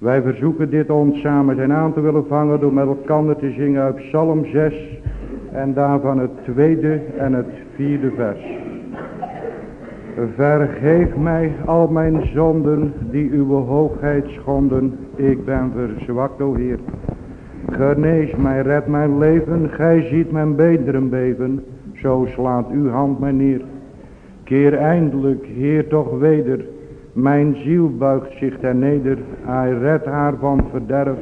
Wij verzoeken dit ons samen zijn aan te willen vangen door met elkaar te zingen uit Psalm 6 en daarvan het tweede en het vierde vers. Vergeef mij al mijn zonden die uw hoogheid schonden. Ik ben verzwakt, o Heer. Genees mij, red mijn leven, gij ziet mijn beenderen beven. Zo slaat uw hand mij neer. Keer eindelijk, Heer, toch weder. Mijn ziel buigt zich ter neder. Hij redt haar van verderf.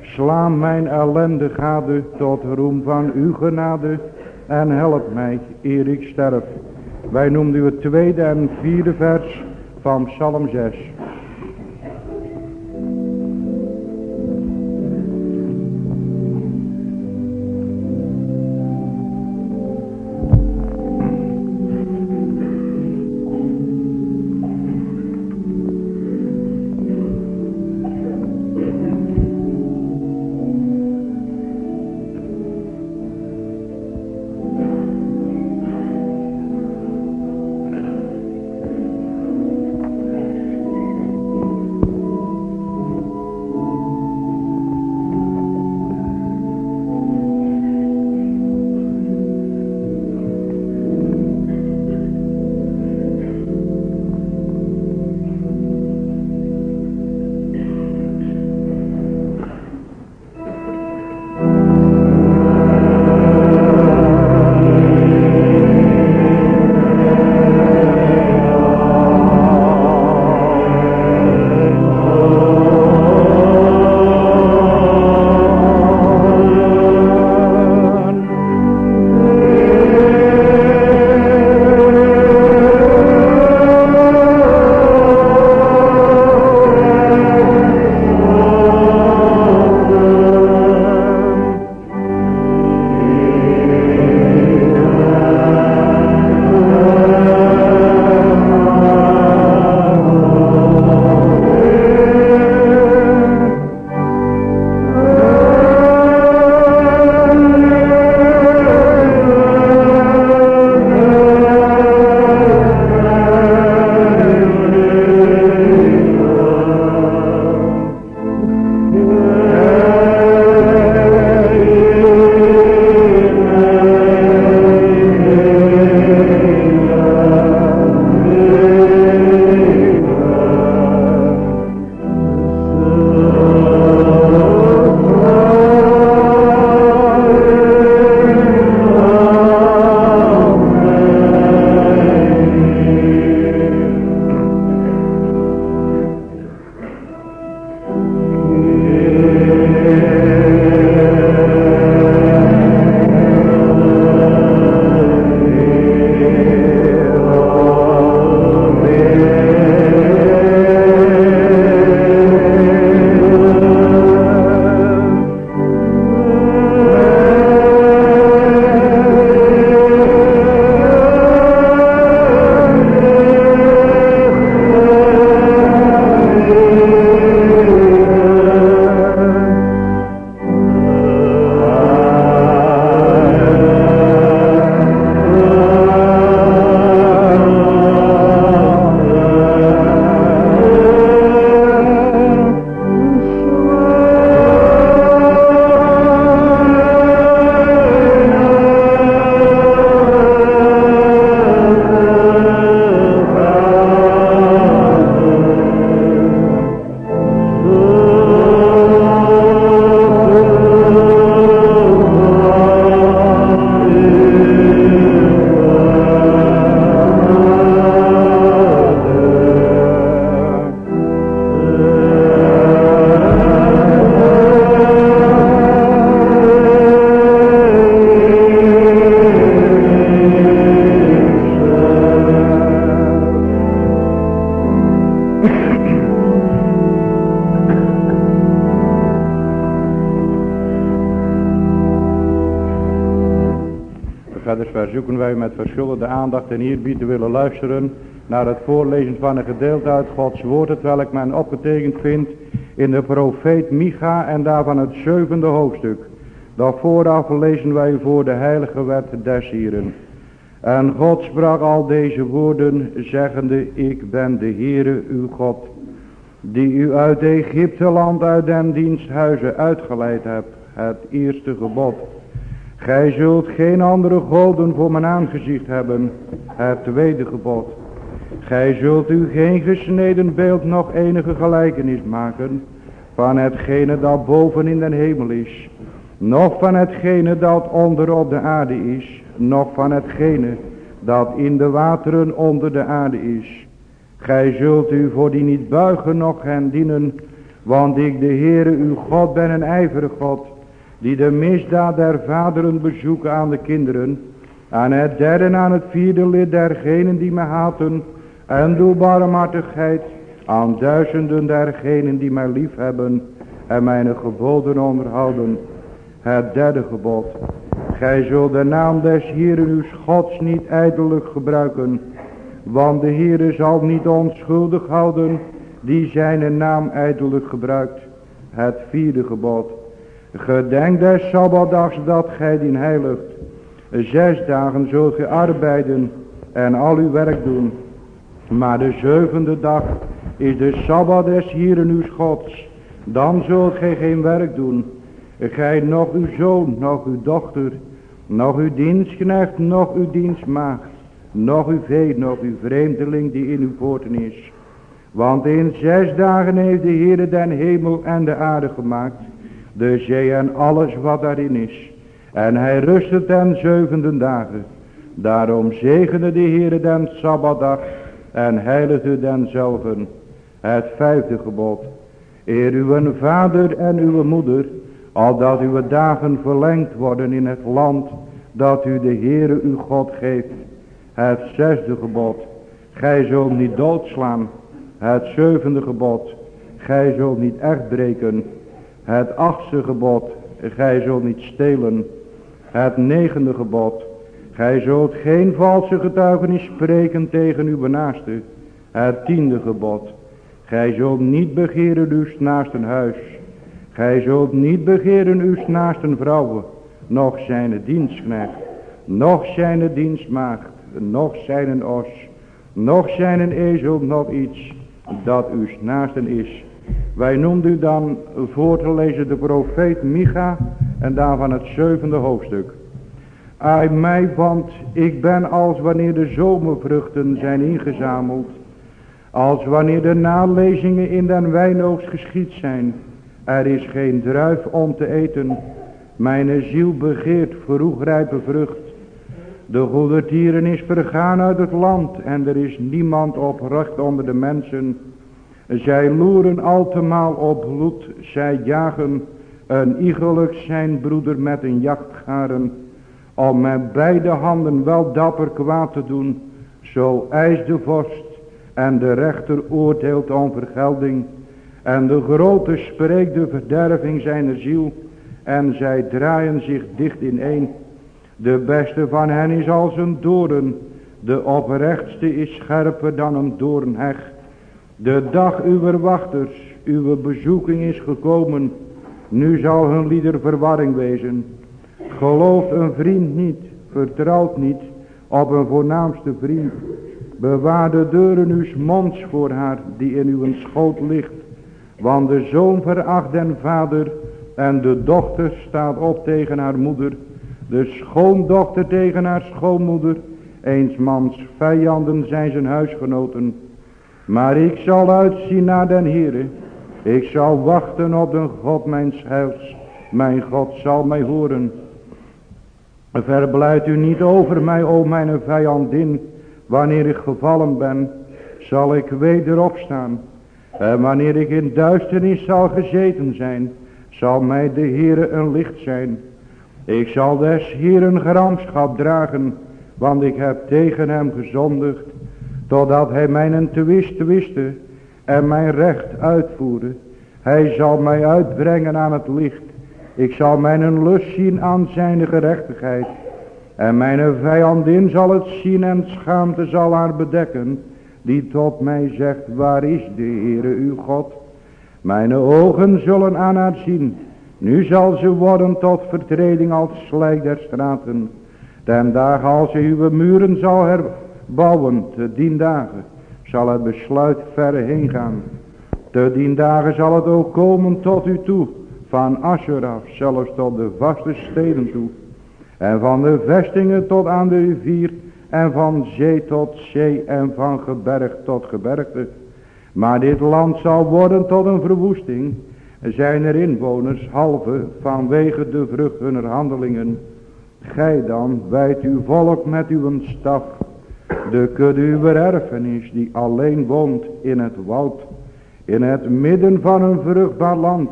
Sla mijn ellende gade tot roem van uw genade. En help mij eer ik sterf. Wij noemden het tweede en vierde vers van Psalm 6. Verschillende aandacht en eerbied willen luisteren naar het voorlezen van een gedeelte uit Gods woord, het welk men opgetekend vindt in de profeet Micha en daarvan het zevende hoofdstuk. Dat vooraf lezen wij voor de heilige wet des Hieren. En God sprak al deze woorden, zeggende, ik ben de Heere uw God, die u uit Egypte land uit den diensthuizen uitgeleid hebt, het eerste gebod. Gij zult geen andere goden voor mijn aangezicht hebben, het tweede gebod. Gij zult u geen gesneden beeld nog enige gelijkenis maken van hetgene dat boven in den hemel is, nog van hetgene dat onder op de aarde is, nog van hetgene dat in de wateren onder de aarde is. Gij zult u voor die niet buigen nog hen dienen, want ik de Heere uw God ben een ijverig God, die de misdaad der vaderen bezoeken aan de kinderen, aan het derde en aan het vierde lid dergenen die me haten, en doe barmhartigheid aan duizenden dergenen die mij lief hebben en mijn geboden onderhouden. Het derde gebod. Gij zult de naam des Heeren uw Gods niet ijdelijk gebruiken, want de Heere zal niet onschuldig houden die zijn naam ijdelijk gebruikt. Het vierde gebod. Gedenk des Sabbatdags dat gij dien heiligt. Zes dagen zult ge arbeiden en al uw werk doen. Maar de zevende dag is de Sabbat des Hieren uw Gods. Dan zult gij geen werk doen. Gij nog uw zoon, nog uw dochter, nog uw dienstknecht, nog uw dienstmaagd, nog uw vee, nog uw vreemdeling die in uw poorten is. Want in zes dagen heeft de Heere den hemel en de aarde gemaakt, de zee en alles wat daarin is. En hij rustte ten zevende dagen. Daarom zegende de Heere den Sabbatdag en heilige denzelven. Het vijfde gebod. Eer uw vader en uw moeder, al dat uw dagen verlengd worden in het land dat u de Heere uw God geeft. Het zesde gebod. Gij zult niet doodslaan. Het zevende gebod. Gij zult niet echt breken. Het achtste gebod. Gij zult niet stelen. Het negende gebod. Gij zult geen valse getuigenis spreken tegen uw naaste. Het tiende gebod. Gij zult niet begeren uw naasten huis. Gij zult niet begeren uw naasten vrouwen. Nog zijn dienstknecht. Nog zijn dienstmaagd. Nog zijn os. Nog zijn een ezel. Nog iets dat uw naasten is. Wij noemden u dan voor te lezen de profeet Micha. En daarvan het zevende hoofdstuk. Ai mij, want ik ben als wanneer de zomervruchten zijn ingezameld. Als wanneer de nalezingen in den wijnoogst geschied zijn. Er is geen druif om te eten. Mijn ziel begeert vroegrijpe vrucht. De goede dieren is vergaan uit het land. En er is niemand oprecht onder de mensen. Zij loeren altemaal op bloed. Zij jagen een iegelijk zijn broeder met een jachtgaren om met beide handen wel dapper kwaad te doen, zo eist de vorst en de rechter oordeelt om vergelding. En de grote spreekt de verderving zijner ziel en zij draaien zich dicht ineen. De beste van hen is als een doorn, de oprechtste is scherper dan een doornheg. De dag uw wachters, uw bezoeking is gekomen, nu zal hun lieder verwarring wezen. Geloof een vriend niet, vertrouwt niet op een voornaamste vriend. Bewaar de deuren uw monds voor haar die in uw schoot ligt. Want de zoon veracht den vader en de dochter staat op tegen haar moeder. De schoondochter tegen haar schoonmoeder. Eens mans vijanden zijn zijn huisgenoten. Maar ik zal uitzien naar den Heere. Ik zal wachten op de God mijn heils. Mijn God zal mij horen. Verblijd u niet over mij, o mijn vijandin. Wanneer ik gevallen ben, zal ik weder opstaan. En wanneer ik in duisternis zal gezeten zijn, zal mij de Heere een licht zijn. Ik zal des Heeren gramschap dragen, want ik heb tegen hem gezondigd, totdat hij mijn twist wiste en mijn recht uitvoerde. Hij zal mij uitbrengen aan het licht ik zal mijn lust zien aan zijn gerechtigheid. En mijn vijandin zal het zien en schaamte zal haar bedekken. Die tot mij zegt, waar is de Heere uw God? Mijn ogen zullen aan haar zien. Nu zal ze worden tot vertreding als slijk der straten. Ten dagen als ze uw muren zal herbouwen, te dien dagen, zal het besluit verre heen gaan. Te dien dagen zal het ook komen tot u toe, van Asher af, zelfs tot de vaste steden toe. En van de vestingen tot aan de rivier, en van zee tot zee, en van geberg tot gebergte. Maar dit land zal worden tot een verwoesting, zijn er inwoners halve vanwege de vrucht hunner handelingen. Gij dan wijt uw volk met uw staf, de kudde erfenis die alleen woont in het woud, in het midden van een vruchtbaar land.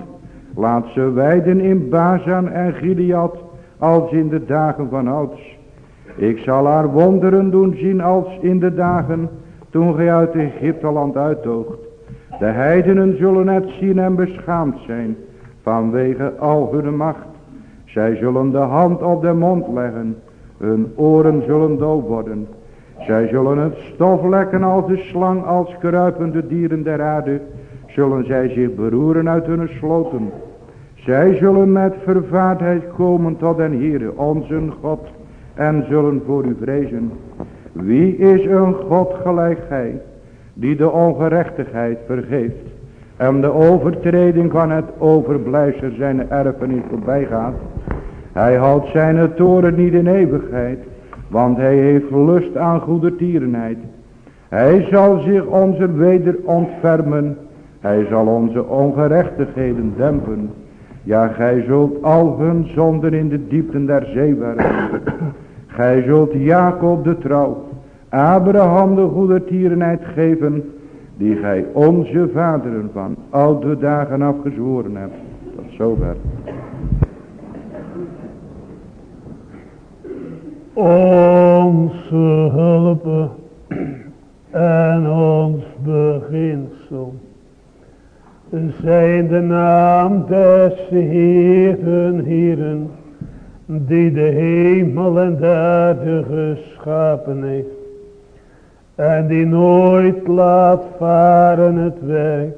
Laat ze weiden in Bazan en Gilead als in de dagen van ouds. Ik zal haar wonderen doen zien als in de dagen toen gij uit Egypteland uittoogt. De heidenen zullen het zien en beschaamd zijn vanwege al hun macht. Zij zullen de hand op de mond leggen, hun oren zullen doof worden. Zij zullen het stof lekken als de slang, als kruipende dieren der aarde, zullen zij zich beroeren uit hun sloten. Zij zullen met vervaardheid komen tot den Heere, onze God, en zullen voor u vrezen. Wie is een God gelijk gij, die de ongerechtigheid vergeeft, en de overtreding van het overblijfsel zijn erfenis voorbij gaat. Hij houdt zijn toren niet in eeuwigheid, want hij heeft lust aan goede tierenheid. Hij zal zich onze weder ontfermen, hij zal onze ongerechtigheden dempen. Ja, gij zult al hun zonden in de diepten der zee werpen. gij zult Jacob de trouw, Abraham de goede tierenheid geven, die gij onze vaderen van oude dagen afgezworen hebt. Tot zover. Onze hulp en ons beginsel. Zijn de naam des Heeren, Heeren, die de hemel en de aarde geschapen heeft en die nooit laat varen het werk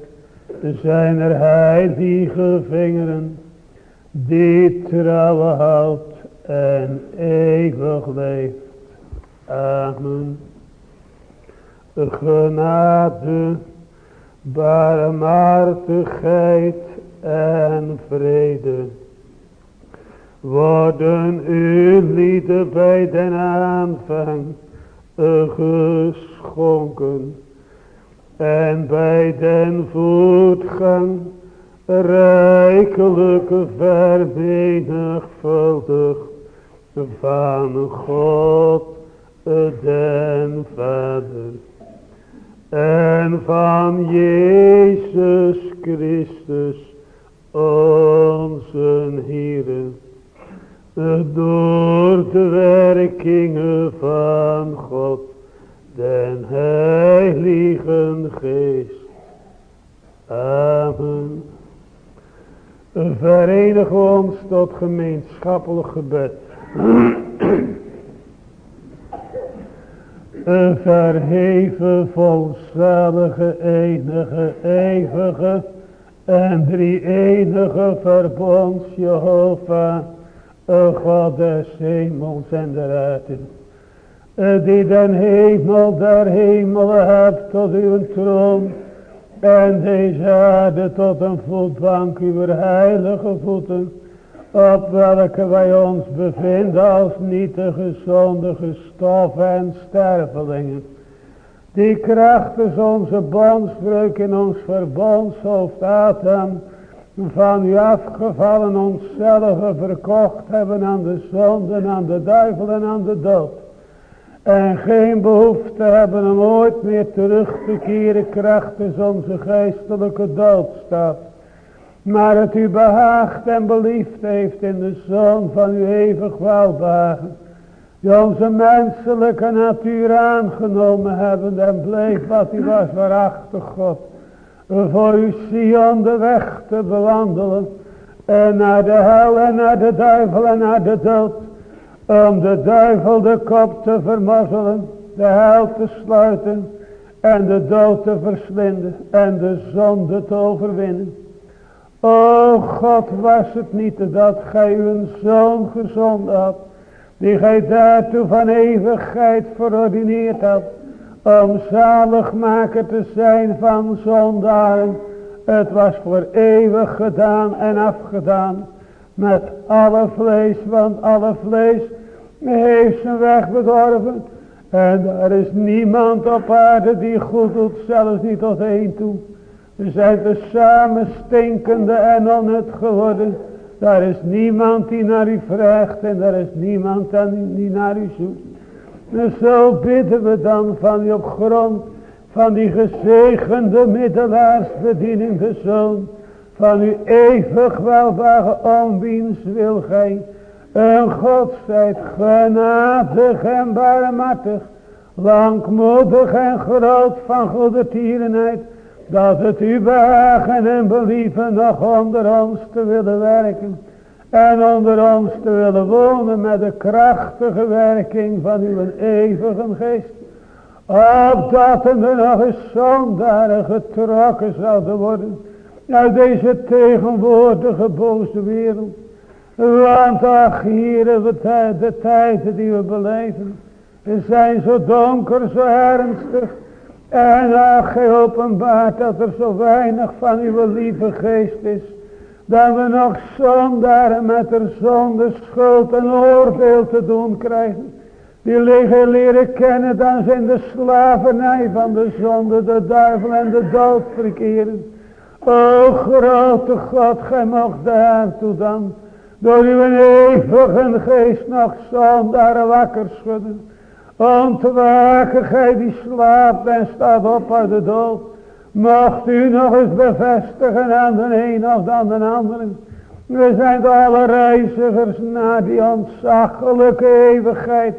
zijn er heilige vingeren. Die trouwen houdt en eeuwig leeft. Amen. Genade, barmhartigheid en vrede worden u lieden bij den aanvang geschonken en bij den voetgang rijkelijk vermenigvuldigd van God den Vader en van Jezus Christus onze Heer door de werkingen van God, den Heiligen Geest. Amen. Verenigen we ons tot gemeenschappelijk gebed. Een verheven, volzalige, enige, eeuwige en drie enige verbonds Jehovah God des hemels en der aarde, die den hemel der hemelen hebt tot uw troon, en deze aarde tot een voetbank uw heilige voeten, op welke wij ons bevinden als nietige zondige stof en stervelingen. Die krachtens onze bondsbreuk in ons verbondshoofd Adam van u afgevallen onszelf verkocht hebben aan de zonde, aan de duivel en aan de dood. En geen behoefte hebben om ooit meer terug te keren krachtens onze geestelijke doodstad. Maar het u behaagd en beliefd heeft in de Zoon van uw eeuwig welbehagen. Die onze menselijke natuur aangenomen hebben en bleef wat u was waarachtig God voor uw Sion de weg te bewandelen. En naar de hel en naar de duivel en naar de dood. Om de duivel de kop te vermozzelen. De hel te sluiten. En de dood te verslinden. En de zonde te overwinnen. O God was het niet dat gij uw zoon gezonden had. Die gij daartoe van eeuwigheid verordineerd had om zaligmaker te zijn van zondaren Het was voor eeuwig gedaan en afgedaan. Met alle vlees, want alle vlees heeft zijn weg bedorven. En er is niemand op aarde die goed doet, zelfs niet tot één toe. We zijn te samen stinkende en onnut geworden. Daar is niemand die naar u vraagt en daar is niemand die naar u zoekt. En zo bidden we dan van u op grond van die gezegende middelaarsbediening de Zoon. Van uw eeuwig welbare onwiens wil gij. Een God zijt genadig en barmhartig. Langmoedig en groot van goede tierenheid. Dat het u behagen en believen nog onder ons te willen werken. En onder ons te willen wonen met de krachtige werking van uw eeuwige geest. Opdat er nog eens zondaren getrokken zouden worden. Uit deze tegenwoordige boze wereld. Want ach hier de tijden die we beleven. Zijn zo donker, zo ernstig. En gij openbaart dat er zo weinig van uw lieve geest is. Dat we nog zondaren met de zonde, schuld en oordeel te doen krijgen. Die liggen leren kennen dan zijn de slavernij van de zonde, de duivel en de dood verkeren. O grote God, gij mocht daartoe dan door uw eeuwige geest nog zondaren wakker schudden. Ontwaken gij die slaapt en staat op uit de dood. Mocht u nog eens bevestigen aan de een of aan de andere. We zijn alle reizigers naar die ontzaglijke eeuwigheid.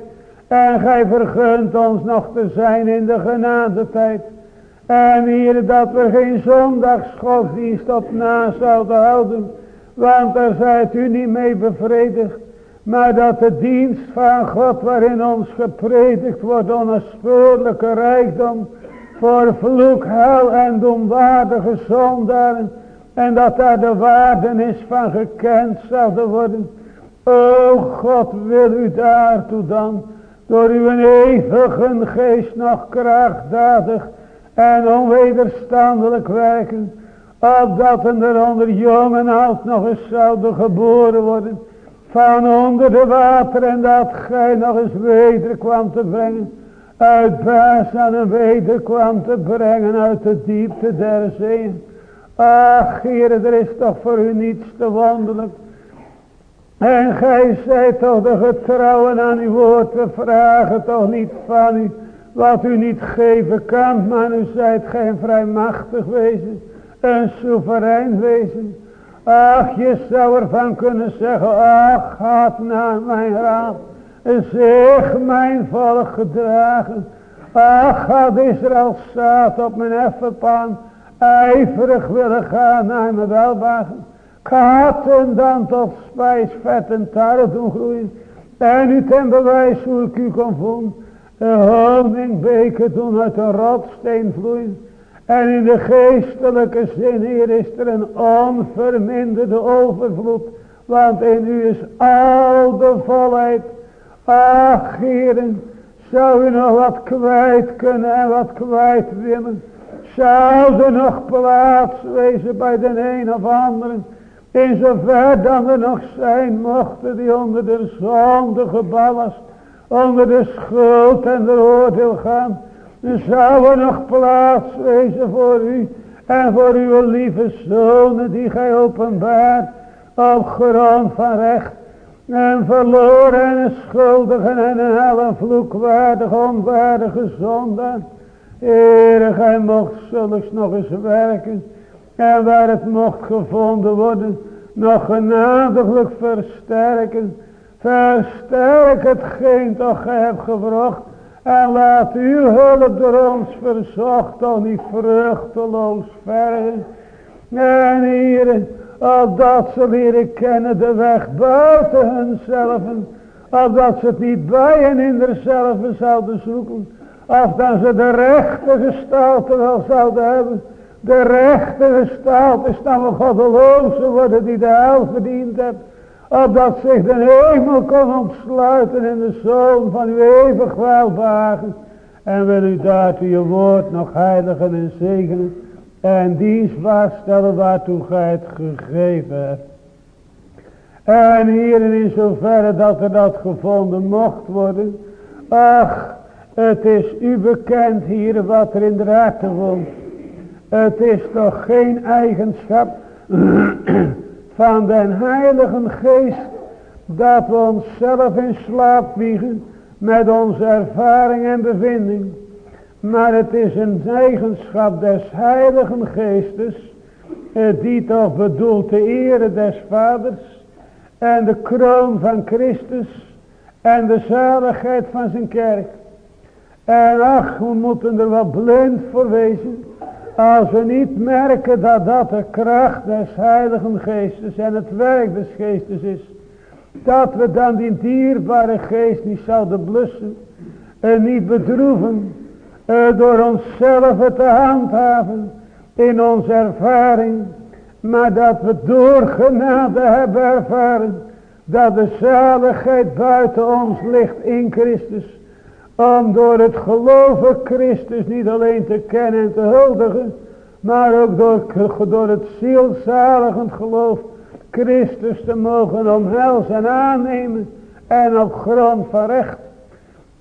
En gij vergunt ons nog te zijn in de genadetijd. En hier dat we geen zondagsgodsdienst op na zouden houden. Want daar zijt u niet mee bevredigd. Maar dat de dienst van God waarin ons gepredikt wordt onnaspeurlijke rijkdom. Voor vloek, hel en domwaardige zondaren. En dat daar de waarde is van gekend zouden worden. O God wil u daartoe dan. Door uw eeuwige geest nog krachtdadig en onwederstandelijk werken. Opdat er onder jong en oud nog eens zouden geboren worden. Van onder de water en dat gij nog eens weder kwam te brengen. Uit baas en weder kwam te brengen uit de diepte der zee. Ach, Heer, er is toch voor u niets te wonderlijk. En gij zijt toch de getrouwen aan uw woord. We vragen toch niet van u wat u niet geven kan. Maar u zijt geen vrijmachtig wezen. Een soeverein wezen. Ach, je zou ervan kunnen zeggen. Ach, gaat naar mijn raad. Zeg mijn volk gedragen. Ach, had Israël staat op mijn effenpaan. IJverig willen gaan naar mijn welbagen. Katen dan tot spijs, vet en tarwe doen groeien. En u ten bewijs hoe ik u kon voelen. Een honingbeken doen uit een rotsteen vloeien. En in de geestelijke zin hier is er een onverminderde overvloed. Want in u is al de volheid. Ach heren, zou u nog wat kwijt kunnen en wat kwijt willen. Zou er nog plaats wezen bij de een of anderen. In zover dan er nog zijn mochten die onder de zondige ballast, onder de schuld en de oordeel gaan. Zou er nog plaats wezen voor u en voor uw lieve zonen die gij openbaart op grond van recht. En verloren en schuldigen en een hel en vloekwaardig, onwaardige zonde. Heere, gij mocht zulks nog eens werken en waar het mocht gevonden worden, nog genadiglijk versterken. Versterk hetgeen toch gij hebt gevraagd. En laat uw hulp door ons verzocht toch niet vruchteloos vergen. En hier, opdat ze leren kennen de weg buiten hunzelf. Opdat ze het niet bij en in derzelfde zouden zoeken. Of dat ze de rechte gestalte wel zouden hebben. De rechte gestalte is dan een goddeloze worden die de hel verdiend hebt. Opdat zich de hemel kon ontsluiten in de zoon van uw eeuwig welbagen. En wil u daartoe je woord nog heiligen en zegenen. en dienstbaar stellen waartoe gij het gegeven hebt. En hier in zoverre dat er dat gevonden mocht worden. Ach, het is u bekend hier wat er in de harten woont. Het is toch geen eigenschap van den heilige geest dat we onszelf in slaap wiegen met onze ervaring en bevinding. Maar het is een eigenschap des heiligen geestes eh, die toch bedoelt de ere des vaders en de kroon van Christus en de zaligheid van zijn kerk. En ach, we moeten er wat blind voor wezen. Als we niet merken dat dat de kracht des heiligen geestes en het werk des geestes is. Dat we dan die dierbare geest niet zouden blussen. En niet bedroeven. Eh, door onszelf te handhaven. In onze ervaring. Maar dat we door genade hebben ervaren. Dat de zaligheid buiten ons ligt in Christus. Om door het geloven Christus niet alleen te kennen en te huldigen. Maar ook door, het zielzaligend geloof Christus te mogen omhelzen en aannemen. En op grond van recht.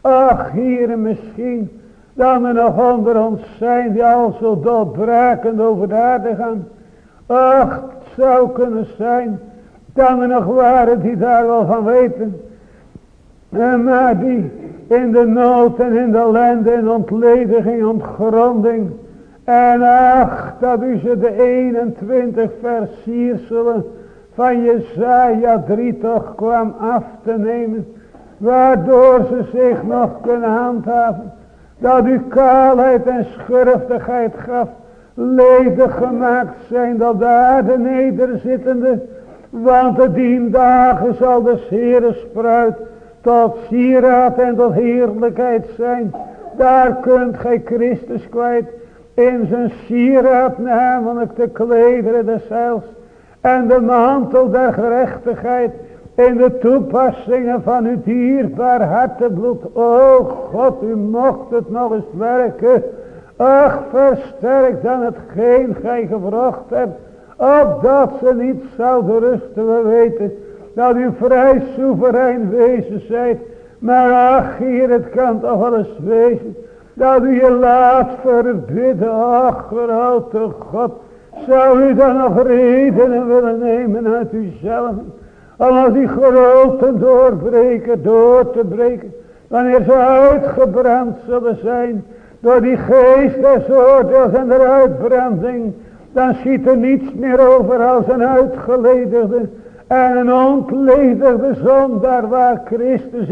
Ach hier misschien dat er nog onder ons zijn die al zo doodbrakend over de aarde gaan. Ach het zou kunnen zijn dat er nog waren die daar wel van weten. En maar die in de nood en in de ellende, in ontlediging, ontgronding. En ach, dat u ze de 21 versierselen van Jezaja 3 toch kwam af te nemen. Waardoor ze zich nog kunnen handhaven. Dat u kaalheid en schurftigheid gaf. Ledig gemaakt zijn dat de aarde nederzittende. Want de dien dagen zal de Heere spruit tot sieraad en tot heerlijkheid zijn. Daar kunt gij Christus kwijt in zijn sieraad namelijk de klederen des en de mantel der gerechtigheid in de toepassingen van uw dierbaar hartebloed. O God, u mocht het nog eens werken. Ach, versterk dan hetgeen gij gevraagd hebt, opdat ze niet zouden rusten, we weten dat u vrij soeverein wezen zijt. Maar ach hier, het kan toch eens wezen. Dat u je laat verbidden. Ach grote God. Zou u dan nog redenen willen nemen uit uzelf. Om als die grote doorbreken door te breken. Wanneer ze uitgebrand zullen zijn. Door die geest des oordeels en de uitbranding. Dan ziet er niets meer over als een uitgeledigde en een ontledigde zondaar waar Christus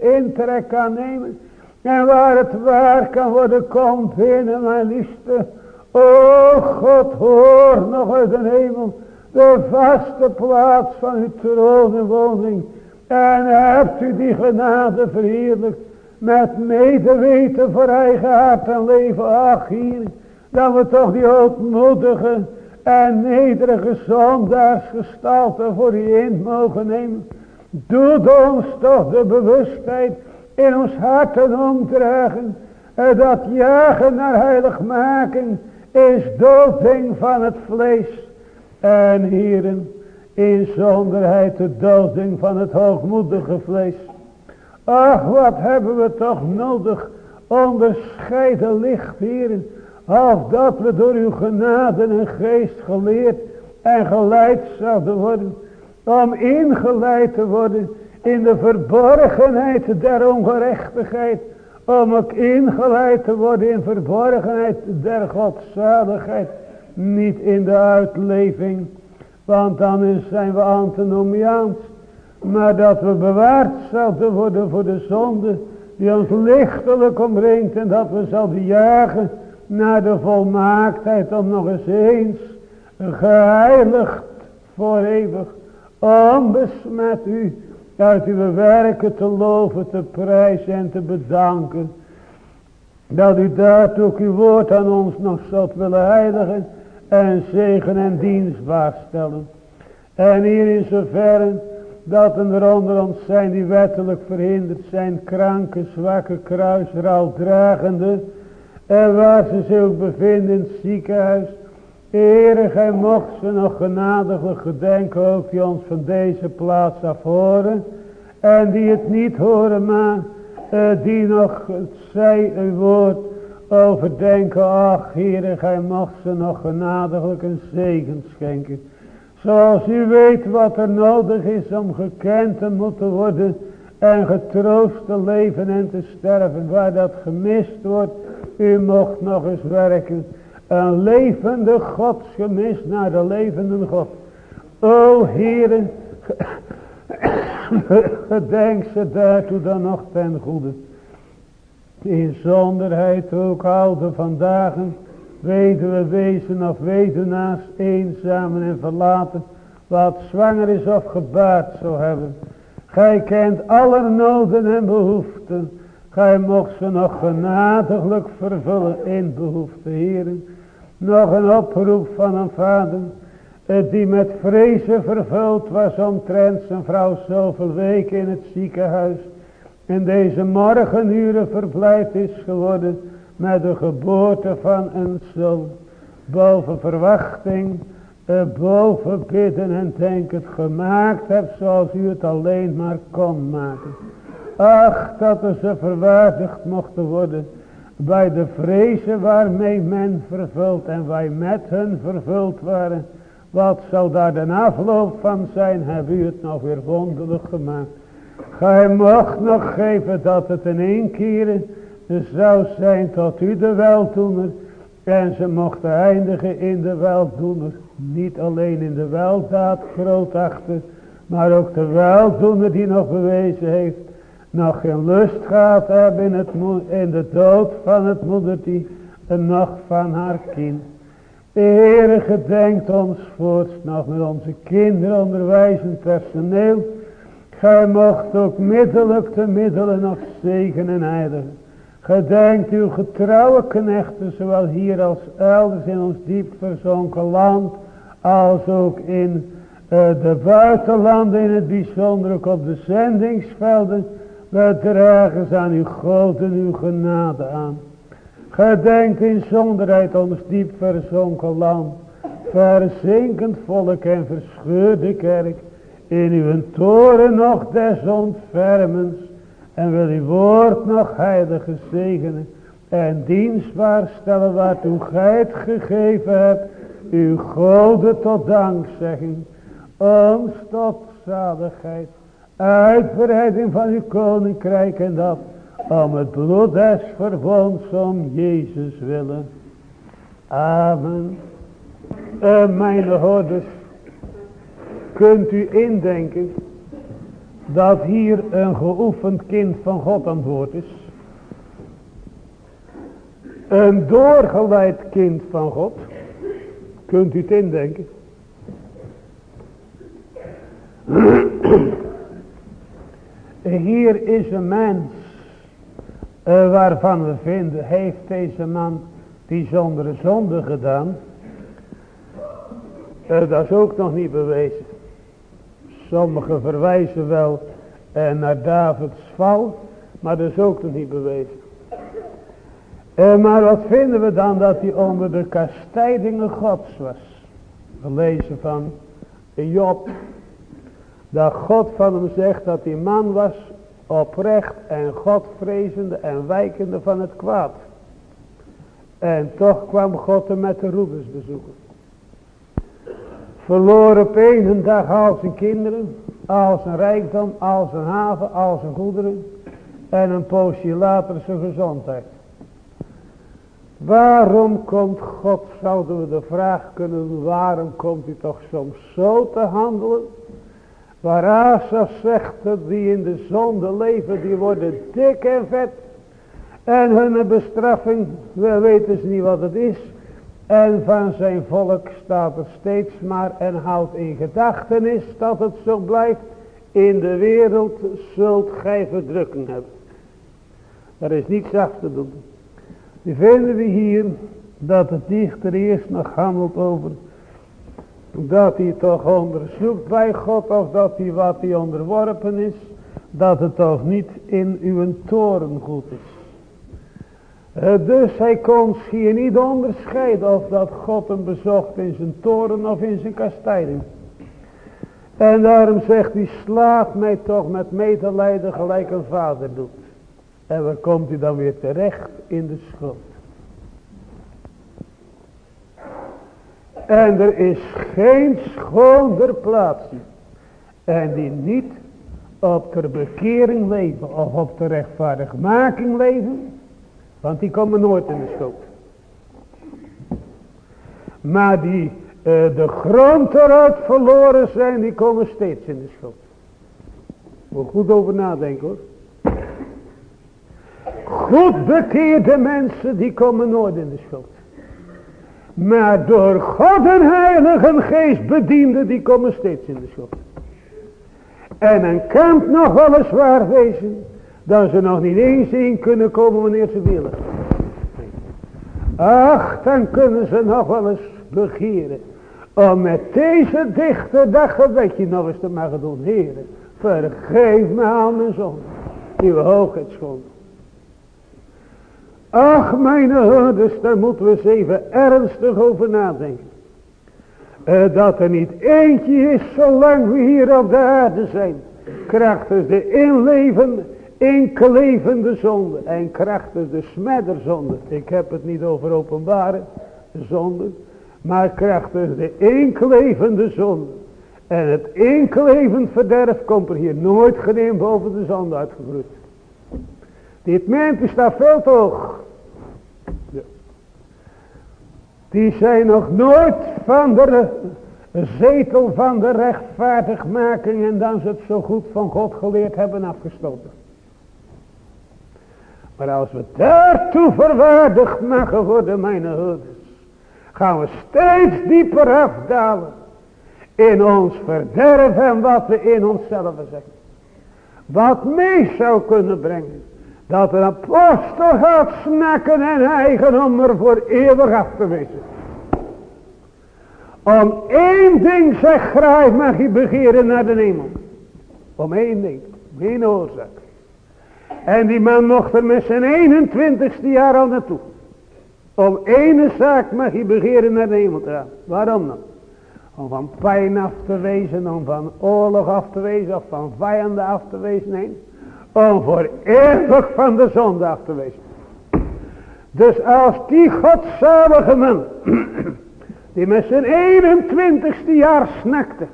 intrek kan nemen. En waar het waar kan worden, komt binnen mijn liefste. O God, hoor nog uit de hemel de vaste plaats van uw troon en woning. En hebt u die genade verheerlijkt met medeweten voor eigen hart en leven. Ach hier, dat we toch die ootmoedige en nederige zondaarsgestalte voor u in mogen nemen. Doe ons toch de bewustheid in ons harten omdragen. Dat jagen naar heilig maken is doding van het vlees. En hierin in zonderheid de doding van het hoogmoedige vlees. Ach wat hebben we toch nodig onderscheiden licht hierin of dat we door uw genade en geest geleerd en geleid zouden worden. Om ingeleid te worden in de verborgenheid der ongerechtigheid. Om ook ingeleid te worden in verborgenheid der godzaligheid. Niet in de uitleving. Want dan zijn we antinomiaans. Maar dat we bewaard zouden worden voor de zonde. Die ons lichtelijk omringt. En dat we zouden jagen naar de volmaaktheid om nog eens eens geheiligd voor eeuwig onbesmet u uit uw werken te loven, te prijzen en te bedanken. Dat u daartoe ook uw woord aan ons nog zult willen heiligen en zegen en dienstbaar stellen. En hier in zoverre dat er onder ons zijn die wettelijk verhinderd zijn, kranke, zwakke, kruisraal dragende, En waar ze zich bevinden in het ziekenhuis. Heere, gij mocht ze nog genadiglijk gedenken, ook die ons van deze plaats af horen. En die het niet horen, maar uh, die nog, zij een woord overdenken. Ach, Heere, gij mocht ze nog genadiglijk een zegen schenken. Zoals u weet wat er nodig is om gekend te moeten worden en getroost te leven en te sterven. Waar dat gemist wordt, u mocht nog eens werken. Een levende godsgemis naar de levende God. O Heere, gedenk ze daartoe dan nog ten goede. In zonderheid ook oude vandaag, weduwe wezen of weduwnaars, eenzamen en verlaten, wat zwanger is of gebaard zou hebben. Gij kent alle noden en behoeften. Gij mocht ze nog genadiglijk vervullen in behoefte, heren. Nog een oproep van een vader, eh, die met vrezen vervuld was omtrent zijn vrouw zoveel weken in het ziekenhuis. In deze morgenuren verblijd is geworden met de geboorte van een zoon. Boven verwachting, uh, boven bidden en denken het gemaakt hebt zoals u het alleen maar kon maken. Ach, dat ze verwaardigd mochten worden bij de vrezen waarmee men vervuld en wij met hen vervuld waren. Wat zou daar de afloop van zijn, hebben u het nog weer wonderlijk gemaakt. Gij mocht nog geven dat het in één keer zou zijn tot u de weldoener. En ze mochten eindigen in de weldoener. Niet alleen in de weldaad groot achter. Maar ook de weldoener die nog bewezen heeft. Nog geen lust gehad hebben in, het, in de dood van het moedertje. En nog van haar kind. De Heere gedenkt ons voorts nog met onze kinderen onderwijzend personeel. Gij mocht ook middelijk te middelen nog zegen en heiligen. Gedenkt uw getrouwe knechten, zowel hier als elders in ons diep verzonken land, als ook in uh, de buitenlanden, in het bijzonder ook op de zendingsvelden, we dragen ze aan uw God en uw genade aan. Gedenkt in zonderheid ons diep verzonken land, verzinkend volk en verscheurde kerk, in uw toren nog des ontfermens, en wil uw woord nog heilige zegenen. En dienstbaar stellen waartoe gij het gegeven hebt. Uw gode tot dankzegging. Ons tot zaligheid. Uitbreiding van uw koninkrijk en dat. Om het bloed des verbonds om Jezus willen. Amen. En mijn hoorders. Kunt u indenken dat hier een geoefend kind van God aan het woord is. Een doorgeleid kind van God. Kunt u het indenken? Hier is een mens uh, waarvan we vinden, heeft deze man die zonder zonde gedaan. Uh, dat is ook nog niet bewezen. Sommigen verwijzen wel eh, naar Davids val. Maar dat is ook nog niet bewezen. Eh, maar wat vinden we dan dat hij onder de kastijdingen gods was. We lezen van Job. Dat God van hem zegt dat die man was oprecht en godvrezende en wijkende van het kwaad. En toch kwam God hem met de roeders bezoeken. Verloor op een dag al zijn kinderen, al zijn rijkdom, al zijn haven, al zijn goederen. En een poosje later zijn gezondheid. Waarom komt God, zouden we de vraag kunnen waarom komt hij toch soms zo te handelen? Waar Asa zegt dat die in de zonde leven, die worden dik en vet. En hun bestraffing, we weten ze niet wat het is. En van zijn volk staat er steeds maar en houdt in gedachtenis dat het zo blijft. In de wereld zult gij verdrukking hebben. Er is niets af te doen. Die vinden we hier dat het dichter eerst nog handelt over dat hij toch onderzoekt bij God of dat hij wat hij onderworpen is, dat het toch niet in uw toren goed is. Eh, dus hij kon hier niet onderscheiden of dat God hem bezocht in zijn toren of in zijn kastijding. En daarom zegt hij, slaat mij toch met medelijden gelijk een vader doet. En waar komt hij dan weer terecht? In de schuld. En er is geen schooner plaats. En die niet op de bekering leven of op de rechtvaardigmaking leven. Want die komen nooit in de schuld. Maar die uh, de grond eruit verloren zijn, die komen steeds in de schuld. Moet goed over nadenken hoor. Goed bekeerde mensen, die komen nooit in de schuld. Maar door God en Heilige Geest bediende, die komen steeds in de schuld. En men kan nog wel eens waar wezen, dat ze nog niet eens in kunnen komen wanneer ze willen. Ach, dan kunnen ze nog wel eens begeren. Om met deze dichte dag gebedje nog eens te mogen doen. Heren, vergeef me aan mijn zon. Uw hoogheid schoon. Ach, mijn herders, daar moeten we eens even ernstig over nadenken. Uh, dat er niet eentje is, zolang we hier op de aarde zijn. Krachtens de inleven, inkelevende zonde. En krachtens de smedderzonde. Ik heb het niet over openbare zonde. Maar krachtens de inkelevende zonde. En het inkelevend verderf komt er hier nooit geen boven de zonde uitgebroed. Dit mensen staat veel toch. Die zijn nog nooit van de zetel van de rechtvaardigmaking en dan ze het zo goed van God geleerd hebben afgestoten. Maar als we daartoe verwaardigd mogen worden, mijn hoeders, gaan we steeds dieper afdalen in ons verderf en wat we in onszelf zeggen. Wat mee zou kunnen brengen dat een apostel gaat snakken en eigen om voor eeuwig af te wezen. Om één ding, zegt graag, mag je begeren naar de hemel. Om één ding, geen oorzaak. En die man mocht er met zijn 21ste jaar al naartoe. Om één zaak mag je begeren naar de hemel te gaan. Waarom dan? Om van pijn af te wezen, om van oorlog af te wezen, of van vijanden af te wezen. Nee, om voor eeuwig van de zonde af te wezen. Dus als die godzalige man, die met zijn 21ste jaar snakte,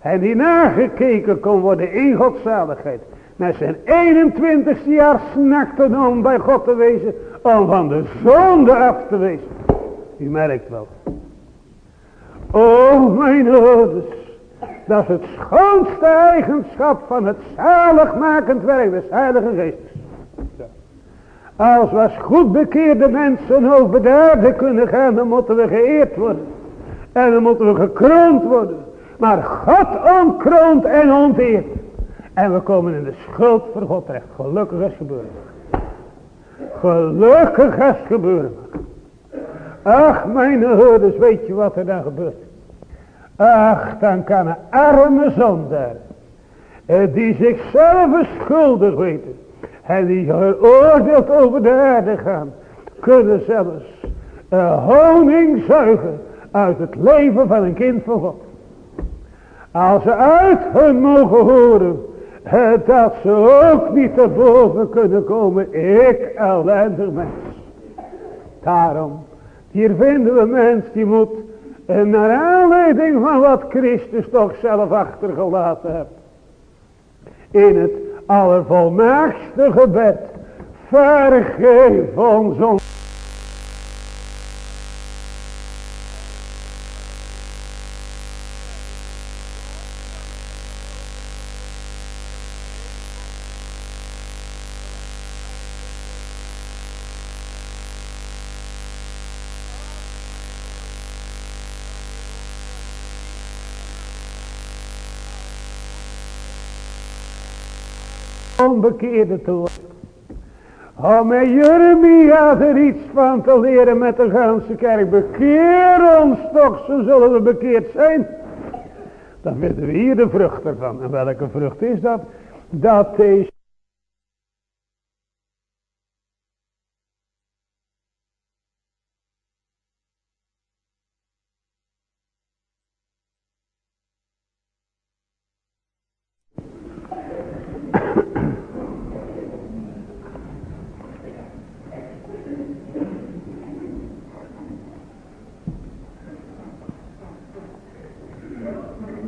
en die nagekeken kon worden in godzaligheid, met zijn 21ste jaar snakte om bij God te wezen, om van de zonde af te wezen. U merkt wel. O mijn ouders, dat is het schoonste eigenschap van het zaligmakend werk des Heilige Geestes. Als we als goed bekeerde mensen over de aarde kunnen gaan, dan moeten we geëerd worden. En dan moeten we gekroond worden. Maar God ontkroont en onteert. En we komen in de schuld voor God terecht. Gelukkig als gebeuren Gelukkig als gebeuren Ach, mijn hoorders, weet je wat er dan gebeurt? Ach, dan kan een arme zondaar, eh, die zichzelf schuldig weten, en die geoordeeld over de aarde gaan, kunnen zelfs uh, honing zuigen uit het leven van een kind van God. Als ze uit hun mogen horen, uh, dat ze ook niet te boven kunnen komen, ik ellendig mens. Daarom, hier vinden we mens die moet en naar aanleiding van wat Christus toch zelf achtergelaten hebt. In het allervolmaakste gebed. Vergeef ons onbekeerde te worden. Om met Jeremia er iets van te leren met de ganse kerk. Bekeer ons toch, zo zullen we bekeerd zijn. Dan vinden we hier de vrucht ervan. En welke vrucht is dat? Dat deze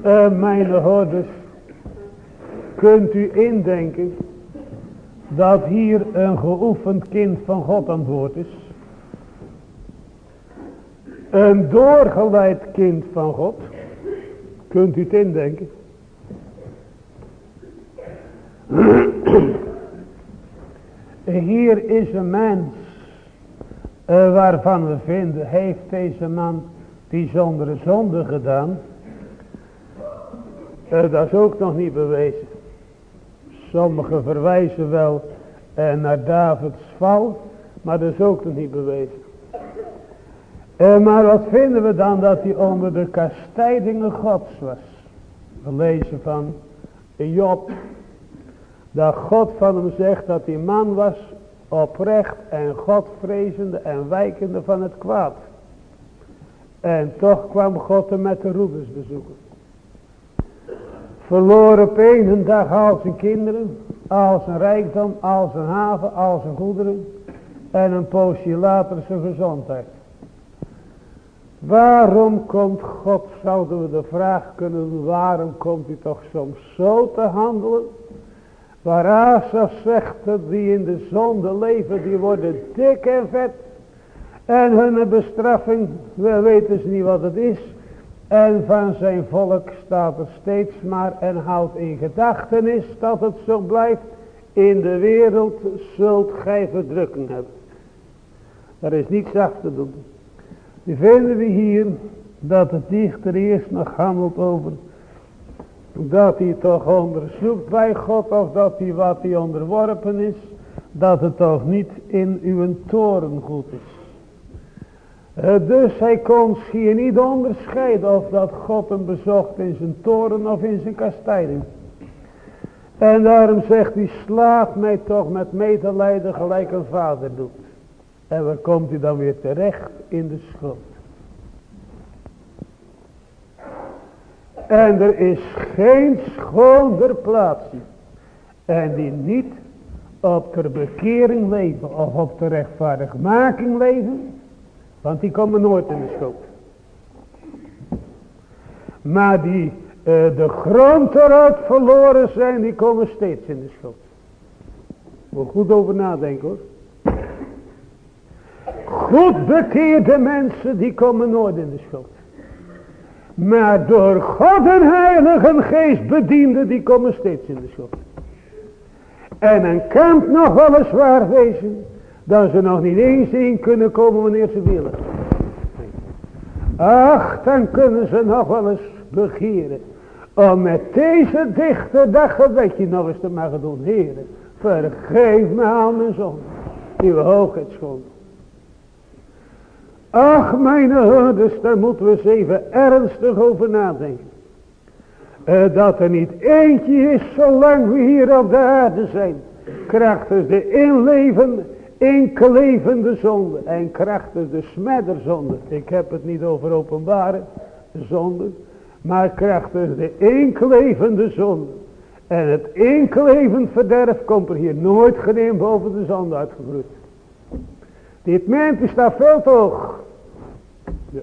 Uh, mijn hoorders, kunt u indenken dat hier een geoefend kind van God aan woord is? Een doorgeleid kind van God. Kunt u het indenken? Hier is een mens uh, waarvan we vinden, heeft deze man bijzondere zonde gedaan. Uh, dat is ook nog niet bewezen. Sommigen verwijzen wel uh, naar Davids val, maar dat is ook nog niet bewezen. maar wat vinden we dan dat hij onder de kastijdingen gods was? We lezen van Job dat God van hem zegt dat die man was oprecht en godvrezende en wijkende van het kwaad. En toch kwam God hem met de roeders bezoeken. Verloor op een dag al zijn kinderen, al zijn rijkdom, al zijn haven, al zijn goederen. En een poosje later zijn gezondheid. Waarom komt God, zouden we de vraag kunnen doen, waarom komt hij toch soms zo te handelen? Waar Asaf zegt dat die in de zonde leven, die worden dik en vet. En hun bestraffing, we weten ze niet wat het is. En van zijn volk staat er steeds maar en houdt in gedachtenis dat het zo blijft. In de wereld zult gij verdrukking hebben. Daar is niets achter te doen. Die vinden we hier dat het dichter eerst nog handelt over dat hij toch onderzoekt bij God of dat hij wat hij onderworpen is, dat het toch niet in uw toren goed is. Eh, dus hij kon schier niet onderscheiden of dat God hem bezocht in zijn toren of in zijn kastijding. En daarom zegt hij, slaat mij toch met medelijden gelijk een vader doet. En waar komt hij dan weer terecht? In de schuld. En er is geen schooner plaats. En die niet op de bekering leven of op de rechtvaardigmaking leven. Want die komen nooit in de schuld. Maar die uh, de grond eruit verloren zijn, die komen steeds in de schuld. Moet goed over nadenken hoor. Goed bekeerde mensen, die komen nooit in de schuld. Maar door God en Heilige Geest bediende, die komen steeds in de schuld. En een kan nog wel eens waar wezen, dat ze nog niet eens in kunnen komen wanneer ze willen. Ach, dan kunnen ze nog wel eens begeren. Om met deze dichte dag gebedje nog eens te mogen doen. Heren, vergeef me al mijn zonde. Uw hoogheid schoon. Ach, mijn ouders, daar moeten we eens even ernstig over nadenken. Uh, dat er niet eentje is, zolang we hier op de aarde zijn. Krachtens de inleven, inkelevende zonde. En krachtens de smedderzonde. Ik heb het niet over openbare zonde. Maar krachtens de inkelevende zonde. En het inkelevend verderf komt er hier nooit geen boven de zonde uitgebroed. Dit mens is daar veel. Ja.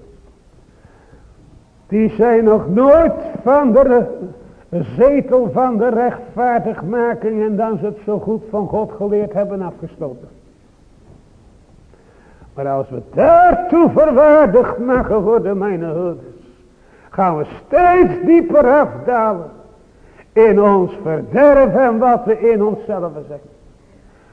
Die zijn nog nooit van de zetel van de rechtvaardigmaking en dan ze het zo goed van God geleerd hebben afgestoten. Maar als we daartoe verwaardigd mogen worden, mijn hoeders, gaan we steeds dieper afdalen in ons verderf en wat we in onszelf zeggen.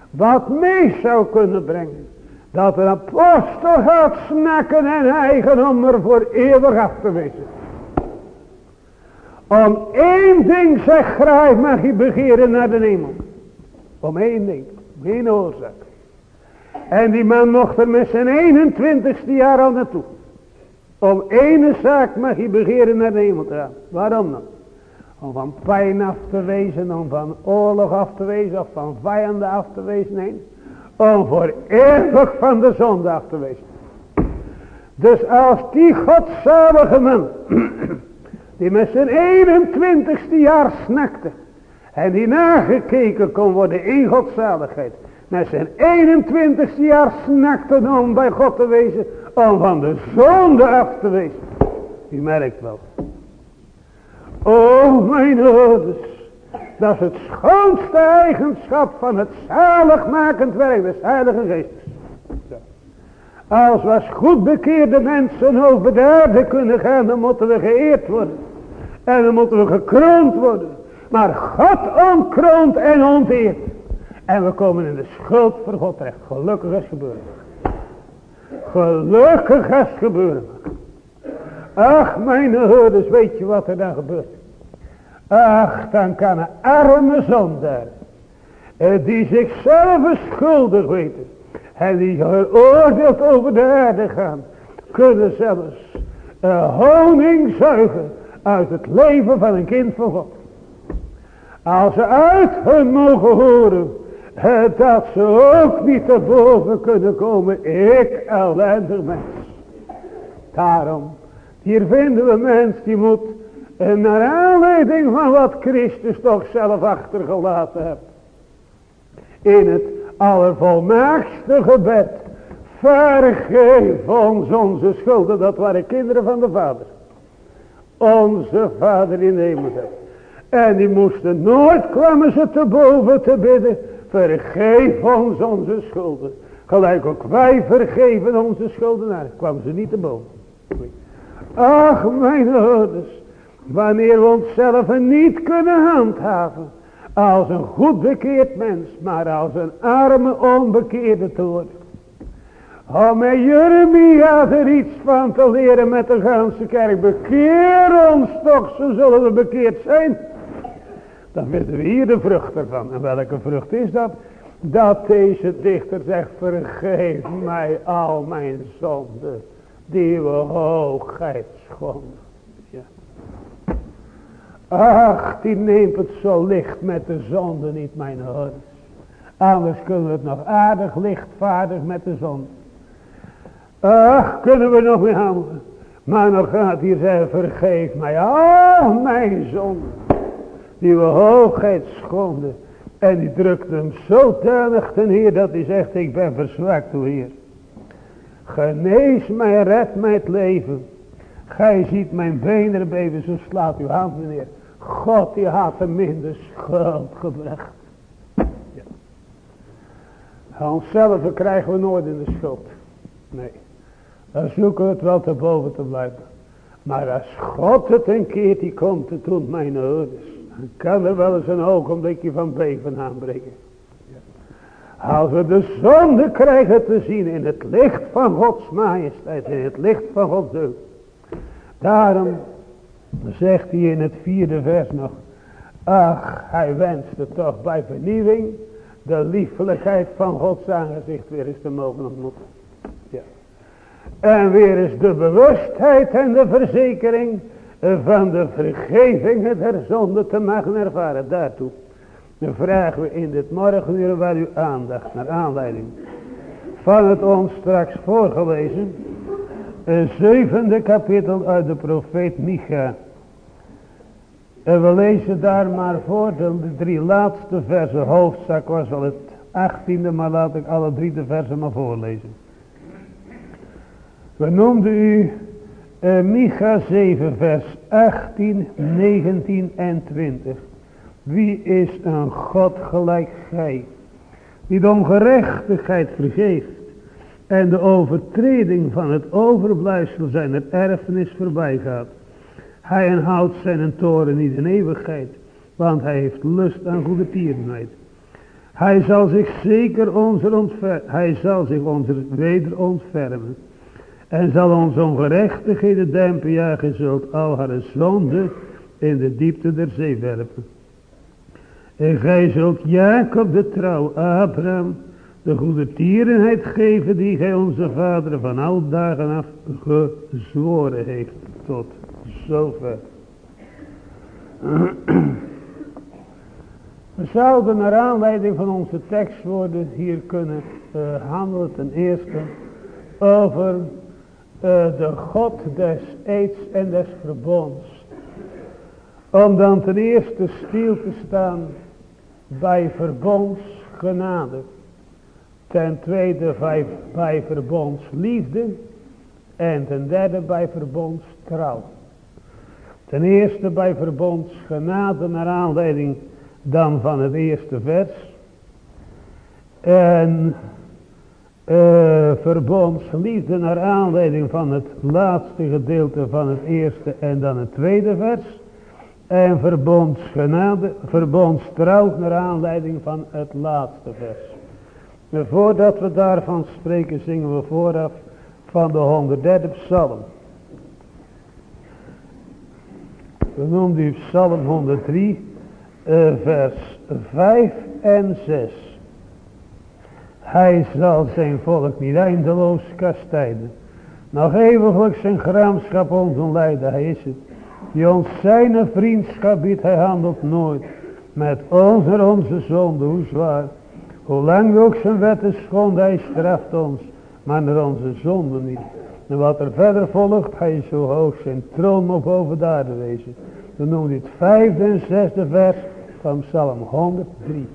Wat mee zou kunnen brengen dat een apostel gaat snakken en eigen om er voor eeuwig af te wezen. Om één ding, zegt graag, mag je begeren naar de hemel. Om één ding, geen oorzaak. En die man mocht er met zijn 21ste jaar al naartoe. Om ene zaak mag je begeren naar de hemel te gaan. Waarom dan? Om van pijn af te wezen, om van oorlog af te wezen, of van vijanden af te wezen. Nee om voor eeuwig van de zonde af te wezen. Dus als die godzalige man, die met zijn 21ste jaar snakte, en die nagekeken kon worden in godzaligheid, met zijn 21ste jaar snakte om bij God te wezen, om van de zonde af te wezen. U merkt wel. O mijn ouders, dat is het schoonste eigenschap van het zaligmakend werk des Heilige Geestes. Als we als goed bekeerde mensen over de aarde kunnen gaan, dan moeten we geëerd worden. En dan moeten we gekroond worden. Maar God ontkroont en onteert. En we komen in de schuld voor God terecht. Gelukkig als gebeuren Gelukkig als gebeuren Ach, mijn hoorders, weet je wat er dan gebeurt? Ach, dan kan een arme zondaar, eh, die zichzelf schuldig weten, en die geoordeeld over de aarde gaan, kunnen zelfs uh, honing zuigen uit het leven van een kind van God. Als ze uit hun mogen horen dat ze ook niet te boven kunnen komen, ik ellendig mens. Daarom, hier vinden we mens die moet uh, naar aanleiding van wat Christus toch zelf achtergelaten heeft. In het allervolmaakste gebed. Vergeef ons onze schulden. Dat waren kinderen van de Vader. Onze Vader in de hemel. En die moesten nooit kwamen ze te boven te bidden. Vergeef ons onze schulden. Gelijk ook wij vergeven onze schuldenaren. Kwamen ze niet te boven. Ach mijn ouders. Wanneer we onszelf niet kunnen handhaven als een goed bekeerd mens, maar als een arme onbekeerde te worden. Om met Jeremia er iets van te leren met de ganse kerk. Bekeer ons toch, zo zullen we bekeerd zijn. Dan vinden we hier de vrucht ervan. En welke vrucht is dat? Dat deze dichter zegt, vergeef mij al mijn zonden, die we hoogheid schonden. Ach, die neemt het zo licht met de zonde niet, mijn hoorders. Anders kunnen we het nog aardig lichtvaardig met de zon. Ach, kunnen we nog mee handelen. Maar nog gaat hier zeggen, vergeef mij al mijn zonde. Die we hoogheid schonden. En die drukte hem zo tuinig ten Heer dat hij zegt, ik ben verzwakt, o Heer. Genees mij, red mij het leven. Gij ziet mijn benen beven, zo slaat uw hand meneer. God die had hem in de schuld gebracht. Ja. Onszelf krijgen we nooit in de schuld. Nee. Dan zoeken we het wel te boven te blijven. Maar als God het een keertje komt te doen, mijn ouders. Kan er wel eens een ogenblikje van beven aanbrengen. Als we de zonde krijgen te zien in het licht van Gods majesteit. In het licht van Gods deugd. Daarom zegt hij in het vierde vers nog. Ach, hij wenste toch bij vernieuwing de liefelijkheid van Gods aangezicht weer eens te mogen ontmoeten. Ja. En weer eens de bewustheid en de verzekering van de vergeving der zonde te mogen ervaren. Daartoe vragen we in dit morgenuur wel uw aandacht naar aanleiding van het ons straks voorgelezen zevende kapitel uit de profeet Micha. En we lezen daar maar voor de drie laatste versen. Hoofdzak was al het achttiende, maar laat ik alle drie de versen maar voorlezen. We noemden u uh, Micha 7 vers 18, 19 en 20. Wie is een God gelijk gij, die de ongerechtigheid vergeeft en de overtreding van het overblijfsel zijner erfenis voorbij gaat. Hij houdt zijn toren niet in eeuwigheid, want hij heeft lust aan goede tierenheid. Hij zal zich zeker onze ontfer hij zal zich onze weder ontfermen. En zal onze ongerechtigheden dempen, ja, ge zult al haar zonde in de diepte der zee werpen. En gij zult Jacob de trouw, Abraham, de goede tierenheid geven die gij onze vader van al dagen af gezworen heeft. Tot zover. We zouden naar aanleiding van onze tekstwoorden hier kunnen uh, handelen ten eerste over uh, de God des eeds en des verbonds. Om dan ten eerste stil te staan bij verbondsgenade. Ten tweede bij, bij verbondsliefde. En ten derde bij verbondstrouw. Ten eerste bij verbondsgenade naar aanleiding dan van het eerste vers. En uh, verbondsliefde naar aanleiding van het laatste gedeelte van het eerste en dan het tweede vers. En verbondsgenade, verbondstrouw naar aanleiding van het laatste vers. Maar voordat we daarvan spreken zingen we vooraf van de 103e psalm. We noemen die psalm 103 uh, eh, vers 5 en 6. Hij zal zijn volk niet eindeloos kastijden. Nog eeuwiglijk zijn gramschap ons leiden. Hij is het. Die ons zijn vriendschap biedt. Hij handelt nooit. Met onze onze zonde. Hoe zwaar. Hoe lang we ook zijn wetten schonden. Hij straft ons. Maar naar onze zonde niet. En wat er verder volgt. Hij is zo hoog zijn troon op boven de aarde wezen. We noemen dit vijfde en zesde vers van Psalm 103.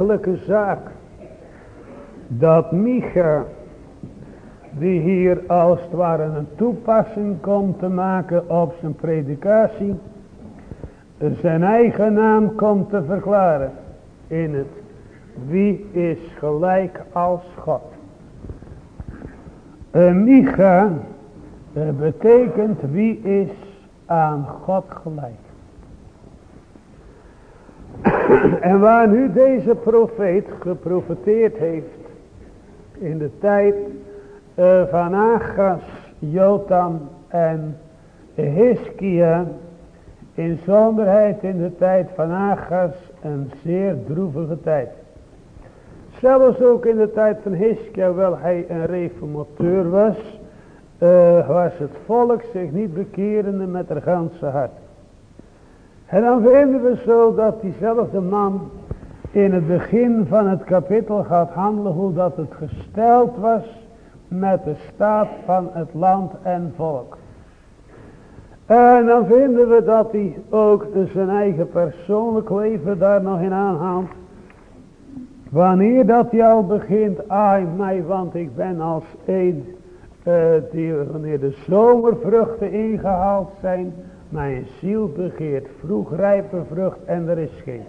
Opmerkelijke zaak. Dat Micha, die hier als het ware een toepassing komt te maken op zijn predikatie, zijn eigen naam komt te verklaren in het wie is gelijk als God. En Micha betekent wie is aan God gelijk. En waar nu deze profeet geprofeteerd heeft in de tijd uh, van Agas, Jotam en Hiskia, in zonderheid in de tijd van Agas een zeer droevige tijd. Zelfs ook in de tijd van Hiskia, wel hij een reformateur was, uh, was het volk zich niet bekerende met haar ganse hart. En dan vinden we zo dat diezelfde man in het begin van het kapitel gaat handelen hoe dat het gesteld was met de staat van het land en volk. En dan vinden we dat hij ook zijn eigen persoonlijk leven daar nog in aanhaalt. Wanneer dat hij al begint, ai mij, want ik ben als een uh, die wanneer de zomervruchten ingehaald zijn, mijn ziel begeert vroeg rijpe vrucht en er is geen.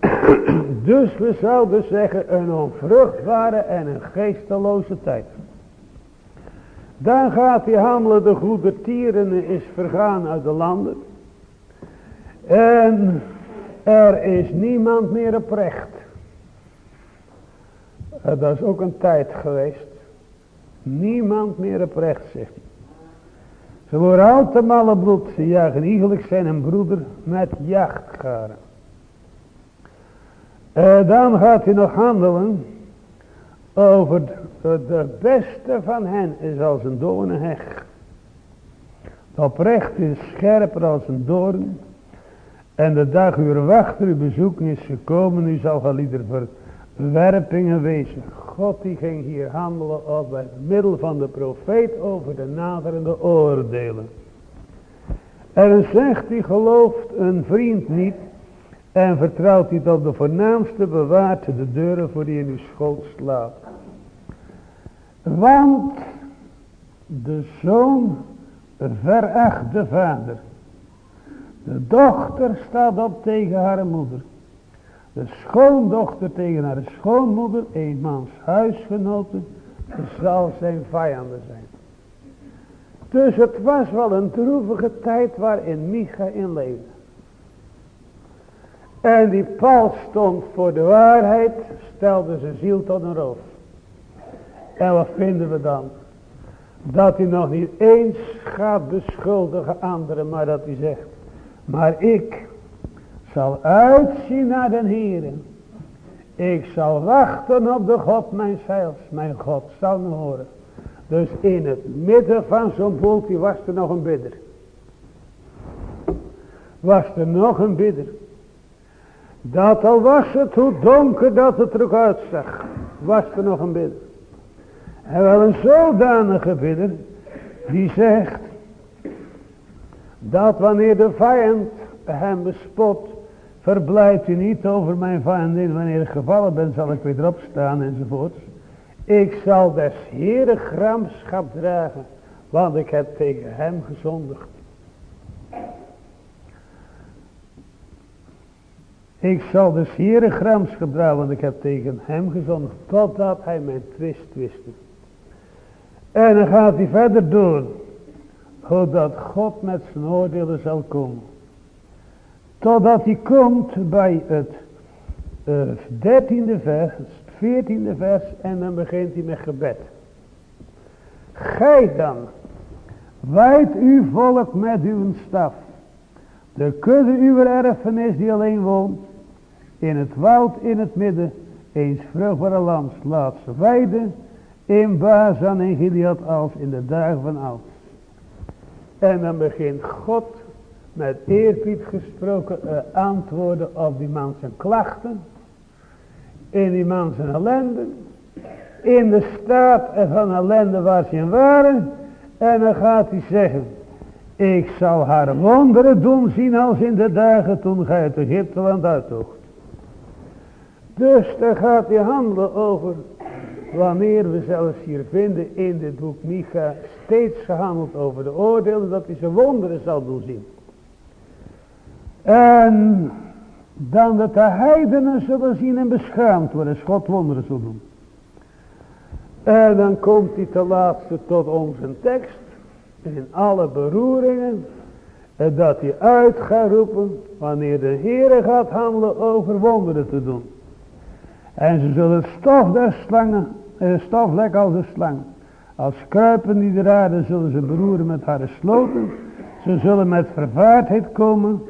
dus we zouden zeggen een onvruchtbare en een geesteloze tijd. Dan gaat hij handelen, de goede tieren is vergaan uit de landen. En er is niemand meer oprecht. Dat is ook een tijd geweest. Niemand meer oprecht, zegt hij. Ze worden malle bloed. Ze jagen eigenlijk zijn een broeder met jachtgaren. Uh, dan gaat hij nog handelen over de, beste van hen is als een doornenheg. De oprecht is scherper als een doorn. En de dag uw wachter uw bezoeken is gekomen. U zal gaan ieder verwerpingen wezen. God die ging hier handelen op het middel van de profeet over de naderende oordelen. En zegt hij gelooft een vriend niet en vertrouwt hij tot de voornaamste bewaart de deuren voor die in uw schoot slaat. Want de zoon veracht de vader. De dochter staat op tegen haar moeder. De schoondochter tegen haar schoonmoeder, eenmans huisgenoten, zal zijn vijanden zijn. Dus het was wel een droevige tijd waarin Micha in leefde. En die Paul stond voor de waarheid, stelde zijn ziel tot een roof. En wat vinden we dan? Dat hij nog niet eens gaat beschuldigen anderen, maar dat hij zegt, maar ik zal uitzien naar den Heeren. Ik zal wachten op de God mijn zeils. Mijn God zal me horen. Dus in het midden van zo'n boeltje was er nog een bidder. Was er nog een bidder. Dat al was het hoe donker dat het er ook uitzag. Was er nog een bidder. En wel een zodanige bidder. Die zegt. Dat wanneer de vijand hem bespot. Verblijft u niet over mijn vijandin. Wanneer ik gevallen ben zal ik weer opstaan enzovoorts. Ik zal des Heere gramschap dragen. Want ik heb tegen hem gezondigd. Ik zal des Heere gramschap dragen. Want ik heb tegen hem gezondigd. Totdat hij mijn twist wist. En dan gaat hij verder door. Zodat God met zijn oordelen zal komen. Totdat hij komt bij het uh, dertiende vers, het veertiende vers en dan begint hij met gebed. Gij dan, wijd uw volk met uw staf. De kudde uw erfenis die alleen woont, in het woud in het midden, eens vruchtbare land, laat ze weiden, in Bazan en Gilead als in de dagen van oud. En dan begint God met eerbied gesproken uh, antwoorden op die man zijn klachten. In die man zijn ellende. In de staat van ellende waar ze in waren. En dan gaat hij zeggen. Ik zal haar wonderen doen zien als in de dagen toen gij uit Egypteland uittocht. Dus daar gaat hij handelen over wanneer we zelfs hier vinden in dit boek Micha steeds gehandeld over de oordelen dat hij zijn wonderen zal doen zien. En dan dat de heidenen zullen zien en beschaamd worden, als God wonderen zal doen. En dan komt hij ten laatste tot onze tekst, in alle beroeringen, dat hij uit gaat roepen, wanneer de Heere gaat handelen over wonderen te doen. En ze zullen stof der slangen, eh, stof lek als de slang. Als kruipen die de zullen ze beroeren met haar sloten. Ze zullen met vervaardheid komen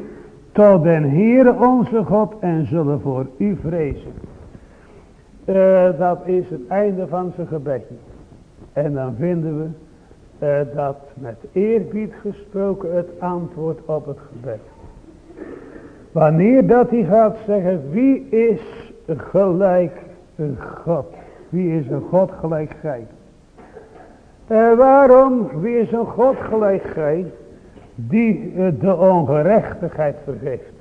tot den Heere onze God en zullen voor u vrezen. Uh, dat is het einde van zijn gebedje. En dan vinden we uh, dat met eerbied gesproken het antwoord op het gebed. Wanneer dat hij gaat zeggen, wie is gelijk een God? Wie is een God gelijk gij? En waarom, wie is een God gelijk gij? Die de ongerechtigheid vergeeft.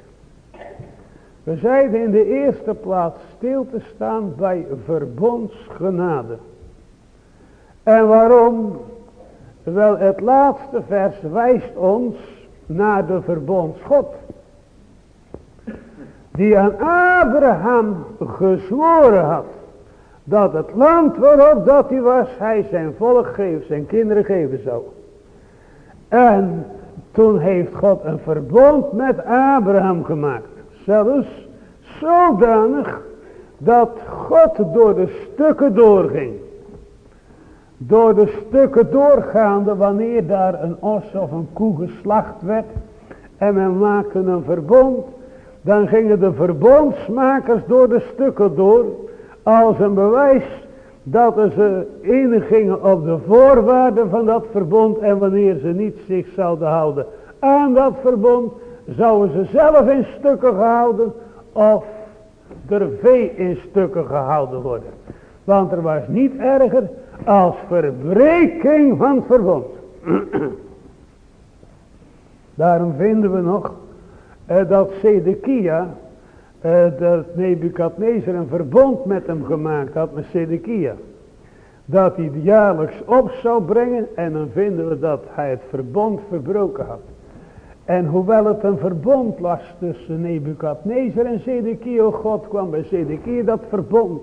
We zeiden in de eerste plaats stil te staan bij verbondsgenade. En waarom? Wel het laatste vers wijst ons naar de verbondsgod. Die aan Abraham gezworen had. Dat het land waarop dat hij was, hij zijn volk geven, zijn kinderen geven zou. En toen heeft God een verbond met Abraham gemaakt. Zelfs zodanig dat God door de stukken doorging. Door de stukken doorgaande wanneer daar een os of een koe geslacht werd. En men maakte een verbond. Dan gingen de verbondsmakers door de stukken door. Als een bewijs dat ze ingingen op de voorwaarden van dat verbond. En wanneer ze niet zich zouden houden aan dat verbond. Zouden ze zelf in stukken gehouden. Of er vee in stukken gehouden worden. Want er was niet erger als verbreking van het verbond. Daarom vinden we nog eh, dat Sedekia, eh, dat Nebukadnezar een verbond met hem gemaakt had met Sedekia. Dat hij jaarlijks op zou brengen en dan vinden we dat hij het verbond verbroken had. En hoewel het een verbond was tussen Nebukadnezar en Zedekia, God kwam bij Zedekia dat verbond.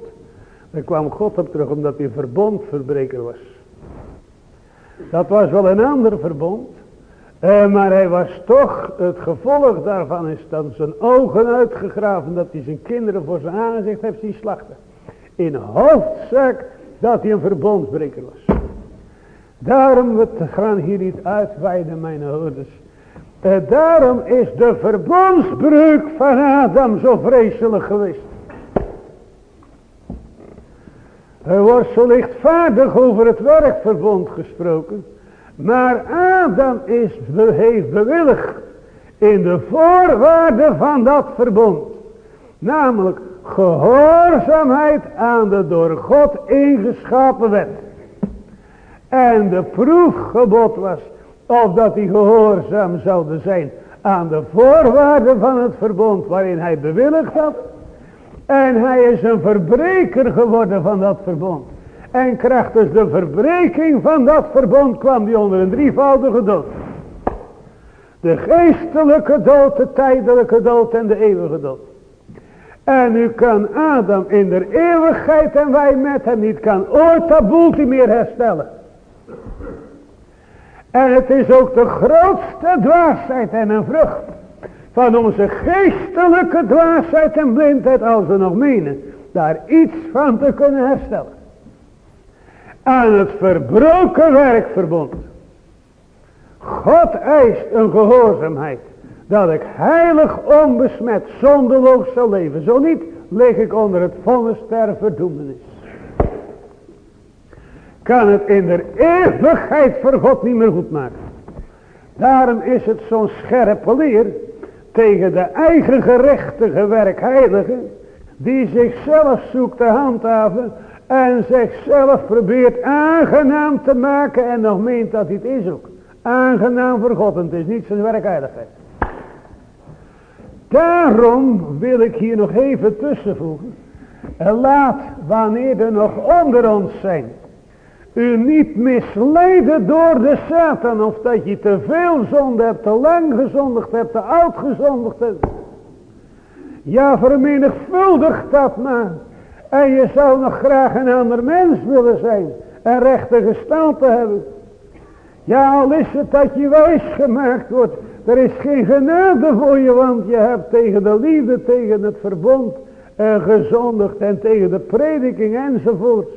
Daar kwam God op terug omdat hij verbondverbreker was. Dat was wel een ander verbond. Eh, maar hij was toch, het gevolg daarvan is dan zijn ogen uitgegraven. Dat hij zijn kinderen voor zijn aangezicht heeft zien slachten. In hoofdzaak dat hij een verbondsbreker was. Daarom, we gaan hier niet uitweiden mijn hoorders. En daarom is de verbondsbreuk van Adam zo vreselijk geweest. Er wordt zo lichtvaardig over het werkverbond gesproken. Maar Adam is, heeft bewilligd in de voorwaarden van dat verbond. Namelijk gehoorzaamheid aan de door God ingeschapen wet. En de proefgebod was of dat hij gehoorzaam zouden zijn aan de voorwaarden van het verbond waarin hij bewilligd had. En hij is een verbreker geworden van dat verbond. En krachtens de verbreking van dat verbond kwam hij onder een drievoudige dood. De geestelijke dood, de tijdelijke dood en de eeuwige dood. En nu kan Adam in de eeuwigheid en wij met hem niet kan ooit dat meer herstellen. En het is ook de grootste dwaasheid en een vrucht van onze geestelijke dwaasheid en blindheid als we nog menen daar iets van te kunnen herstellen. Aan het verbroken werkverbond. God eist een gehoorzaamheid dat ik heilig onbesmet zonderloos zal leven. Zo niet lig ik onder het vonnis ter verdoemenis kan het in de eeuwigheid voor God niet meer goed maken. Daarom is het zo'n scherpe leer tegen de eigen gerechtige werkheilige die zichzelf zoekt te handhaven en zichzelf probeert aangenaam te maken en nog meent dat dit is ook. Aangenaam voor God en het is niet zijn werkheiligheid. Daarom wil ik hier nog even tussenvoegen En laat, wanneer er nog onder ons zijn, u niet misleiden door de Satan. Of dat je te veel zonde hebt, te lang gezondigd hebt, te oud gezondigd hebt. Ja, vermenigvuldig dat maar. En je zou nog graag een ander mens willen zijn. En rechte gestalte hebben. Ja, al is het dat je wijs gemaakt wordt. Er is geen genade voor je, want je hebt tegen de liefde, tegen het verbond en gezondigd en tegen de prediking enzovoorts.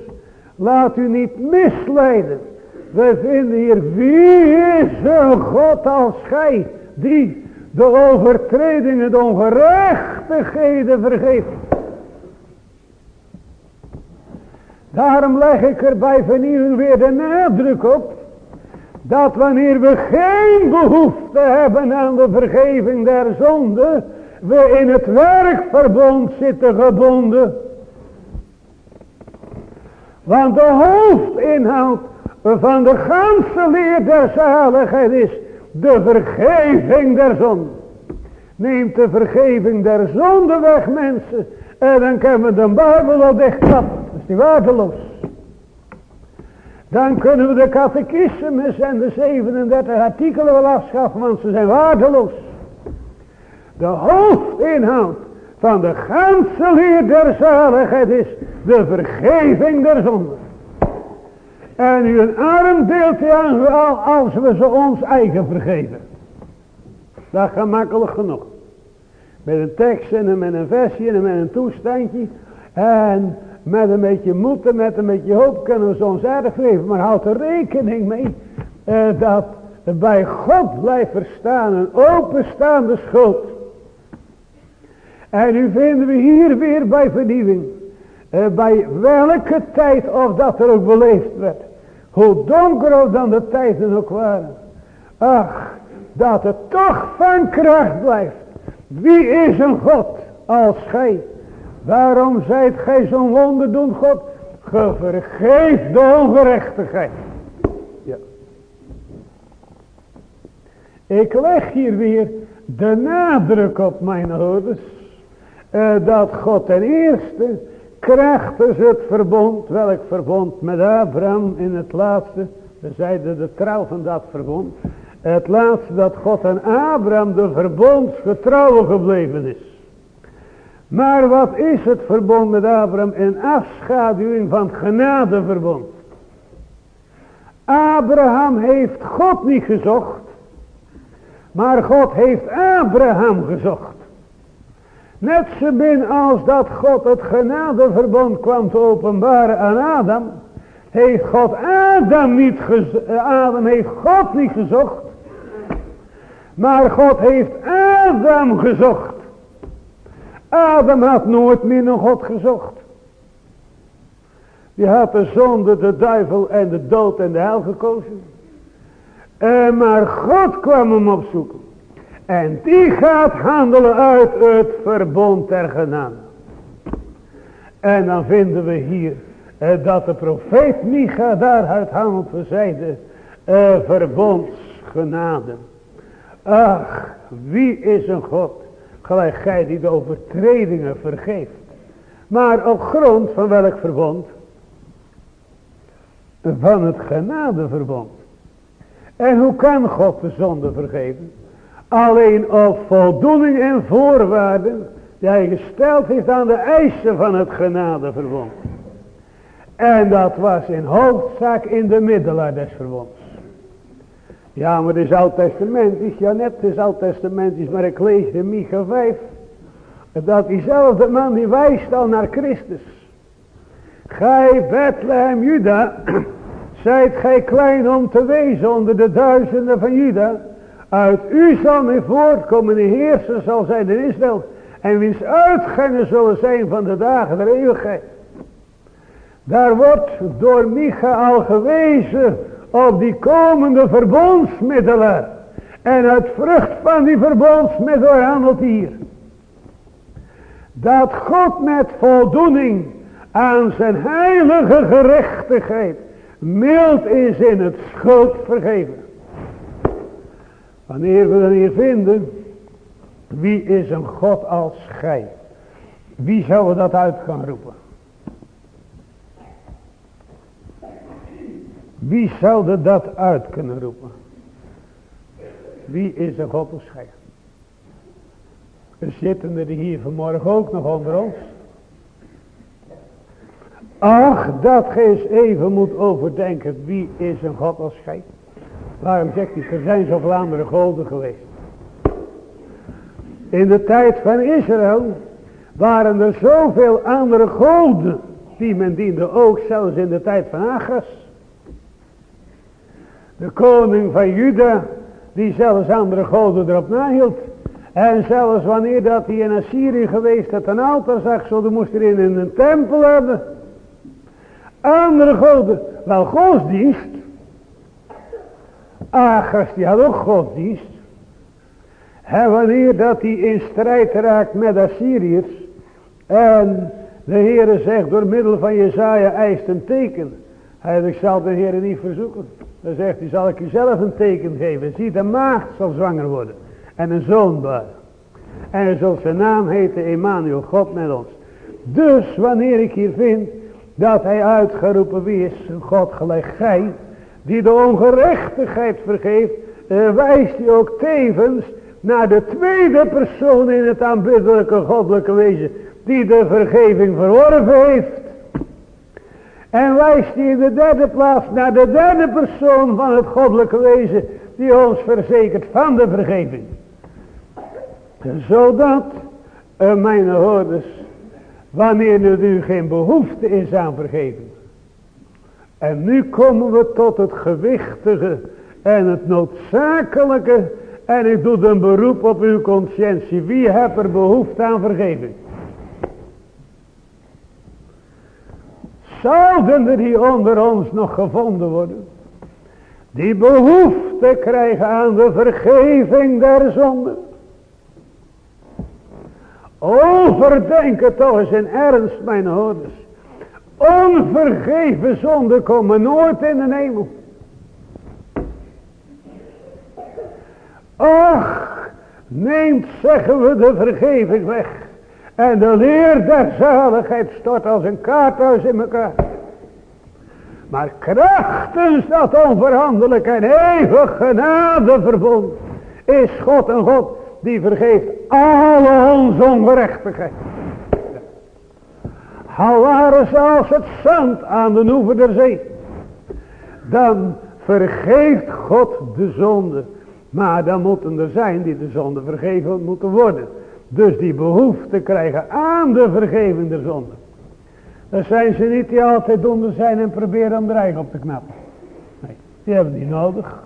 Laat u niet misleiden. We vinden hier, wie is een God als gij, die de overtredingen, de ongerechtigheden vergeeft. Daarom leg ik er bij vernieuwing weer de nadruk op. Dat wanneer we geen behoefte hebben aan de vergeving der zonde. We in het werkverbond zitten gebonden. Want de hoofdinhoud van de ganse leer der zaligheid is de vergeving der zonde. Neemt de vergeving der zonde weg mensen. En dan kunnen we de Bijbel al dichtklappen. Waardeloos. Dan kunnen we de catechismus en de 37 artikelen wel afschaffen. Want ze zijn waardeloos. De hoofdinhoud van de ganse der zaligheid is de vergeving der zonde. En u een arm deeltje aan als we ze ons eigen vergeven. Dat gaat makkelijk genoeg. Met een tekst en met een versje en met een toestandje. En met een beetje moed en met een beetje hoop kunnen we ze ons erg vergeven. Maar houd er rekening mee eh, dat bij God blijft verstaan een openstaande schuld. En nu vinden we hier weer bij vernieuwing. Eh, bij welke tijd of dat er ook beleefd werd. Hoe donker dan de tijden ook waren. Ach, dat het toch van kracht blijft. Wie is een God als gij? Waarom zijt gij zo'n wonder doen God? Ge vergeeft de ongerechtigheid. Ja. Ik leg hier weer de nadruk op mijn ouders. Uh, dat God ten eerste krachtens het verbond, welk verbond met Abraham in het laatste, we zeiden de trouw van dat verbond, het laatste dat God en Abraham de verbondsgetrouwe gebleven is. Maar wat is het verbond met Abraham in afschaduwing van het genadeverbond? Abraham heeft God niet gezocht, maar God heeft Abraham gezocht. Net zo min als dat God het genadeverbond kwam te openbaren aan Adam. Heeft God Adam niet gezocht. Adam heeft God niet gezocht. Maar God heeft Adam gezocht. Adam had nooit meer naar God gezocht. Die had de zonde, de duivel en de dood en de hel gekozen. En maar God kwam hem opzoeken. En die gaat handelen uit het verbond der genade. En dan vinden we hier eh, dat de profeet Micha daaruit handelt voor zijde eh, verbondsgenade. Ach, wie is een God, gelijk gij die de overtredingen vergeeft. Maar op grond van welk verbond? Van het genadeverbond. En hoe kan God de zonde vergeven? Alleen op voldoening en voorwaarden die hij gesteld heeft aan de eisen van het genadeverbond. En dat was in hoofdzaak in de middelaar des verbonds. Ja, maar het is oud-testamentisch. Ja, net is oud-testamentisch, maar ik lees in Micha 5. Dat diezelfde man die wijst al naar Christus. Gij Bethlehem Juda, zijt gij klein om te wezen onder de duizenden van Juda. Uit u zal mij voortkomen, de heerser zal zijn in Israël. En wiens uitgangen zullen zijn van de dagen der eeuwigheid. Daar wordt door Micha al gewezen op die komende verbondsmiddelen. En het vrucht van die verbondsmiddelen handelt hier. Dat God met voldoening aan zijn heilige gerechtigheid mild is in het schuld vergeven. Wanneer we hier vinden, wie is een God als gij? Wie zou dat uit gaan roepen? Wie zou dat uit kunnen roepen? Wie is een God bescheiden? Er zitten er hier vanmorgen ook nog onder ons. Ach, dat ge eens even moet overdenken. Wie is een God als gij? Waarom zegt hij, er zijn zoveel andere goden geweest. In de tijd van Israël waren er zoveel andere goden die men diende. Ook zelfs in de tijd van Agras. De koning van Juda die zelfs andere goden erop nahield. En zelfs wanneer dat hij in Assyrië geweest had een altaar zag, zo moest er in een tempel hebben. Andere goden, wel godsdienst. Agras die had ook godsdienst. En wanneer dat hij in strijd raakt met Assyriërs. En de Heere zegt door middel van Jezaja eist een teken. Hij zegt, ik zal de Heere niet verzoeken. Dan zegt hij, zal ik u zelf een teken geven. Zie, de maagd zal zwanger worden. En een zoon baren. En hij zal zijn naam heten Emmanuel, God met ons. Dus wanneer ik hier vind dat hij uitgeroepen wie is God gelijk gij. Die de ongerechtigheid vergeeft. Uh, wijst hij ook tevens naar de tweede persoon in het aanbiddelijke goddelijke wezen. Die de vergeving verworven heeft. En wijst hij in de derde plaats naar de derde persoon van het goddelijke wezen. Die ons verzekert van de vergeving. Zodat, uh, mijn hoorders, wanneer er nu geen behoefte is aan vergeving. En nu komen we tot het gewichtige en het noodzakelijke. En ik doe een beroep op uw conscientie. Wie heeft er behoefte aan vergeving? Zouden er die onder ons nog gevonden worden? Die behoefte krijgen aan de vergeving der zonde. Overdenk het toch eens in ernst, mijn hoorders. Onvergeven zonde komen nooit in de hemel. Ach, neemt, zeggen we, de vergeving weg. En de leer der zaligheid stort als een kaarthuis in elkaar. Maar krachtens dat onveranderlijk en eeuwig genade verbond is God een God die vergeeft alle onze ongerechtigheid. Al waren ze als het zand aan de oever der zee. Dan vergeeft God de zonde. Maar dan moeten er zijn die de zonde vergeven moeten worden. Dus die behoefte krijgen aan de vergeving der zonde. Dan zijn ze niet die altijd onder zijn en proberen om eigen op te knappen. Nee, die hebben die nodig.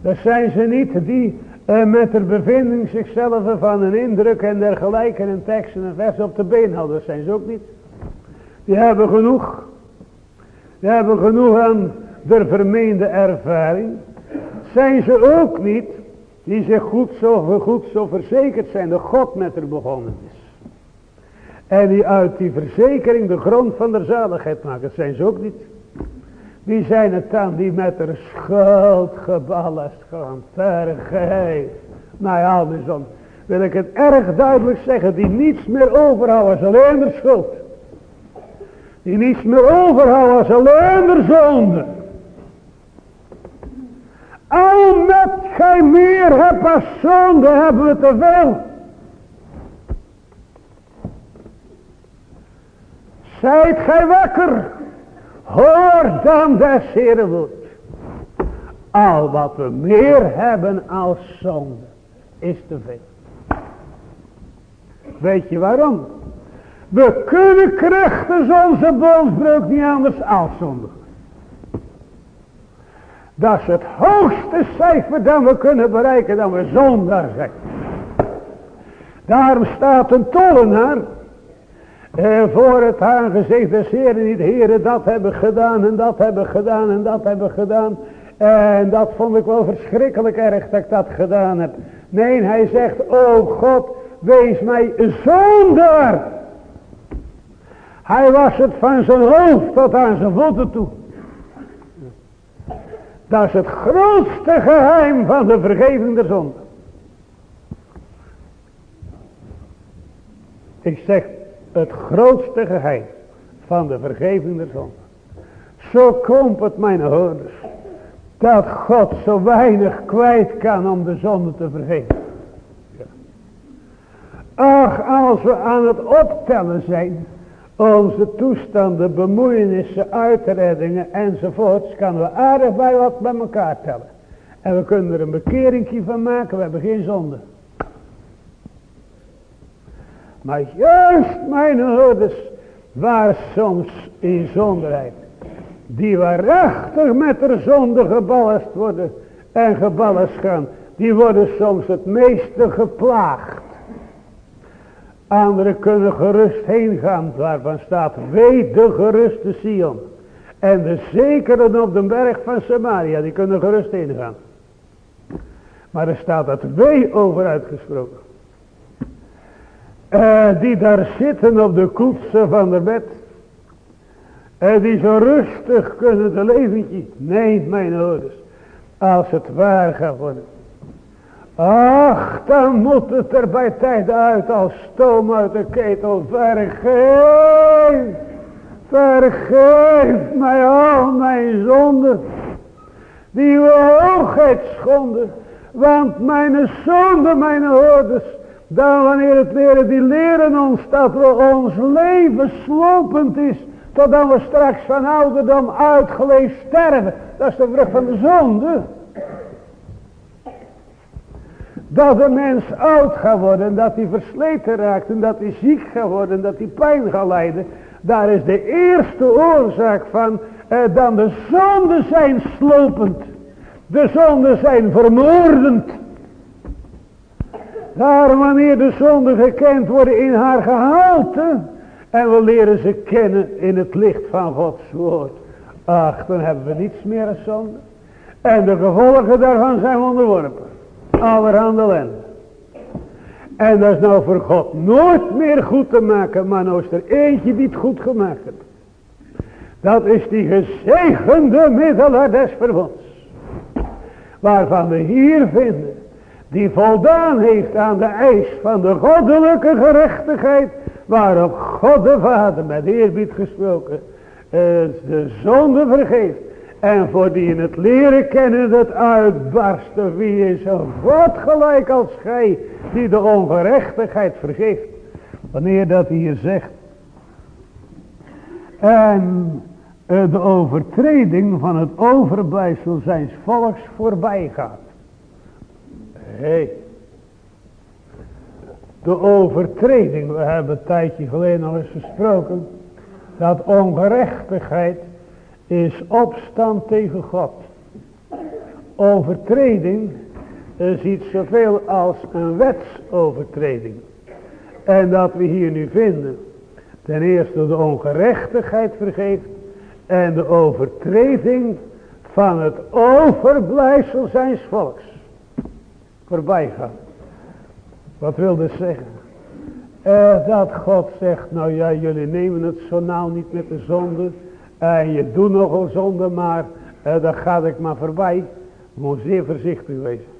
Dat zijn ze niet die uh, met de bevinding zichzelf van een indruk en dergelijke en teksten en vers op de been houden. Dat zijn ze ook niet. Die hebben genoeg. Die hebben genoeg aan de vermeende ervaring. Zijn ze ook niet die zich goed zo, goed zo verzekerd zijn dat God met er begonnen is. En die uit die verzekering de grond van de zaligheid maken. Dat zijn ze ook niet. Wie zijn het dan die met de schuld geballast gaan vergeef. Nou ja, andersom wil ik het erg duidelijk zeggen. Die niets meer overhouden als alleen de schuld. Die niets meer overhouden als alleen de zonde. Al met gij meer hebt als zonde hebben we te veel. Zijt gij wakker. Hoor dan des woord. Al wat we meer hebben als zonde is te veel. Weet je waarom? We kunnen krachtens onze bondsbreuk niet anders als zonde. Dat is het hoogste cijfer dat we kunnen bereiken dan we zondaar zijn. Daarom staat een tollenaar eh, voor het aangezicht des Heren niet, Heren, dat hebben gedaan en dat hebben gedaan en dat hebben gedaan. En dat vond ik wel verschrikkelijk erg dat ik dat gedaan heb. Nee, hij zegt, oh God, wees mij zonder. Hij was het van zijn hoofd tot aan zijn voeten toe. Dat is het grootste geheim van de vergeving der zonde. Ik zeg het grootste geheim van de vergeving der zonde. Zo komt het mijn hoorders. Dat God zo weinig kwijt kan om de zonde te vergeven. Ach, als we aan het optellen zijn. Onze toestanden, bemoeienissen, uitreddingen enzovoorts. Kan we aardig bij wat bij elkaar tellen. En we kunnen er een bekeringje van maken. We hebben geen zonde. Maar juist mijn hoorders. Waar soms in zonderheid. Die waarachtig met de zonde geballast worden. En geballast gaan. Die worden soms het meeste geplaagd. Anderen kunnen gerust heen gaan, waarvan staat, weet de geruste Sion. En de zekeren op de berg van Samaria, die kunnen gerust heen gaan. Maar er staat dat wee over uitgesproken. Uh, die daar zitten op de koetsen van de bed. En die zo rustig kunnen de leventje. Nee, mijn ouders. Als het waar gaat worden. Ach, dan moet het er bij tijd uit als stoom uit de ketel. Vergeef, vergeef mij al mijn zonden. Die hoogheid schonden. Want mijn zonden, mijn hoorders. Dan wanneer het leren, die leren ons dat we ons leven slopend is. Totdat we straks van ouderdom uitgeleefd sterven. Dat is de vrucht van de zonde. Dat de mens oud gaat worden, dat hij versleten raakt en dat hij ziek gaat worden, dat hij pijn gaat lijden. Daar is de eerste oorzaak van, eh, dan de zonden zijn slopend. De zonden zijn vermoordend. Daar wanneer de zonden gekend worden in haar gehalte. En we leren ze kennen in het licht van Gods woord. Ach, dan hebben we niets meer als zonde. En de gevolgen daarvan zijn onderworpen allerhande ellende. En dat is nou voor God nooit meer goed te maken, maar nou is er eentje die het goed gemaakt. Dat is die gezegende middelaar des verbonds. Waarvan we hier vinden, die voldaan heeft aan de eis van de goddelijke gerechtigheid, waarop God de Vader met eerbied gesproken eh, de zonde vergeeft en voor die in het leren kennen het uitbarsten. Wie is een God gelijk als gij. Die de ongerechtigheid vergeeft. Wanneer dat hier zegt. En de overtreding van het overblijfsel zijns volks voorbij gaat. Hey. De overtreding. We hebben een tijdje geleden al eens gesproken. Dat ongerechtigheid is opstand tegen God. Overtreding is iets zoveel als een wetsovertreding. En dat we hier nu vinden. Ten eerste de ongerechtigheid vergeeft. En de overtreding van het overblijfsel zijns volks. Voorbij gaat. Wat wil dit zeggen? Eh, dat God zegt, nou ja, jullie nemen het zo nauw niet met de zonde. En je doet nogal zonde, maar uh, daar ga ik maar voorbij. We moeten zeer voorzichtig wezen.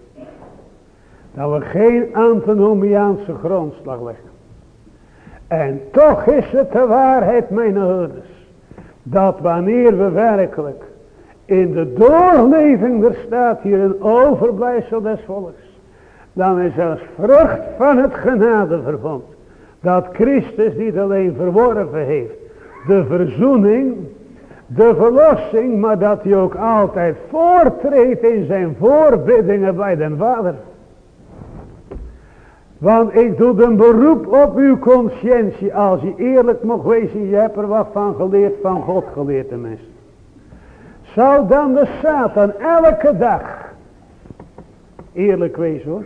Dat we geen antinomiaanse grondslag leggen. En toch is het de waarheid, mijn ouders. Dat wanneer we werkelijk in de doorleving, er staat hier een overblijfsel des volks. Dan is als vrucht van het genadeverbond. Dat Christus niet alleen verworven heeft. De verzoening de verlossing, maar dat hij ook altijd voortreedt in zijn voorbiddingen bij den Vader. Want ik doe een beroep op uw conscientie, als je eerlijk mag wezen, je hebt er wat van geleerd, van God geleerd tenminste. Zou dan de Satan elke dag, eerlijk wezen hoor,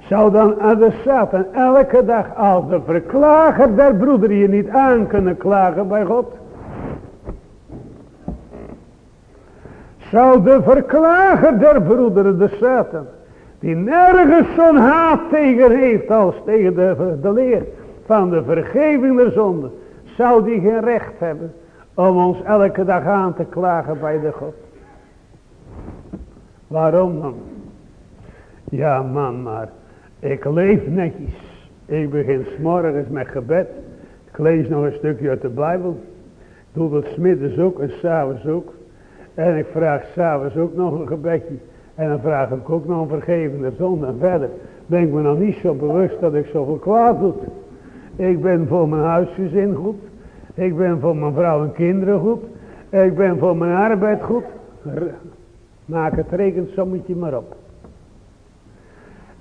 zou dan de Satan elke dag als de verklager der broeder je niet aan kunnen klagen bij God? Zou de verklager der broederen, de Satan, die nergens zo'n haat tegen heeft als tegen de, leer van de vergeving der zonde, zou die geen recht hebben om ons elke dag aan te klagen bij de God. Waarom dan? Ja man, maar ik leef netjes. Ik begin s'morgens met gebed. Ik lees nog een stukje uit de Bijbel. Ik doe dat smiddags ook en s'avonds ook. En ik vraag s'avonds ook nog een gebedje. En dan vraag ik ook nog een vergevende zonde. En verder ben ik me nog niet zo bewust dat ik zoveel kwaad doe. Ik ben voor mijn huisgezin goed. Ik ben voor mijn vrouw en kinderen goed. Ik ben voor mijn arbeid goed. Maak het rekensommetje maar op.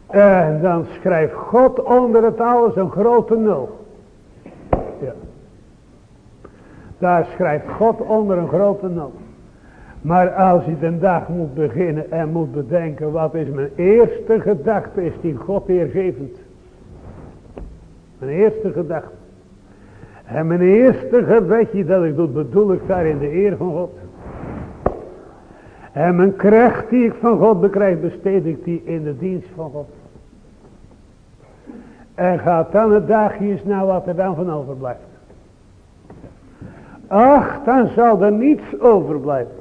En dan schrijft God onder het alles een grote nul. Ja. Daar schrijft God onder een grote nul. Maar als je de dag moet beginnen en moet bedenken, wat is mijn eerste gedachte, is die God eergevend. Mijn eerste gedachte. En mijn eerste gebedje dat ik doe, bedoel ik daar in de eer van God. En mijn kracht die ik van God bekrijg, besteed ik die in de dienst van God. En gaat dan het dagje eens naar wat er dan van overblijft. Ach, dan zal er niets overblijven.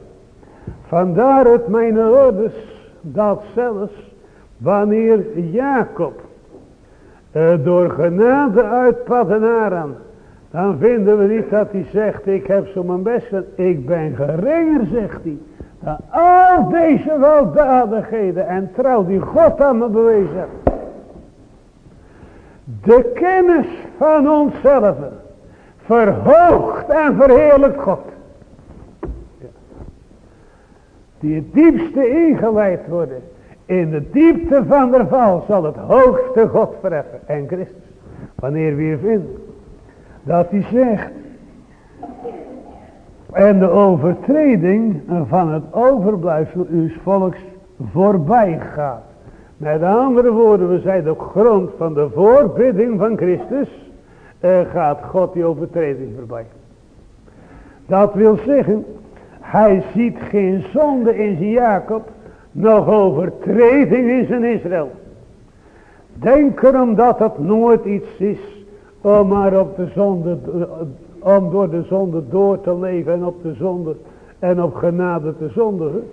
Vandaar het mijn ouders dat zelfs wanneer Jacob uh, door genade uit Padanaran, dan vinden we niet dat hij zegt, ik heb zo mijn best gedaan, ik ben geringer, zegt hij, dan al deze weldadigheden en trouw die God aan me bewezen. De kennis van onszelf verhoogt en verheerlijkt God. Die het diepste ingeleid worden. In de diepte van de val zal het hoogste God verheffen. En Christus. Wanneer we hier vinden. Dat hij zegt. En de overtreding van het overblijfsel uw volks voorbij gaat. Met andere woorden, we zijn op grond van de voorbidding van Christus, uh, gaat God die overtreding voorbij. Dat wil zeggen, hij ziet geen zonde in zijn Jacob, nog overtreding in zijn Israël. Denk erom dat het nooit iets is om maar op de zonde, om door de zonde door te leven en op de zonde en op genade te zondigen.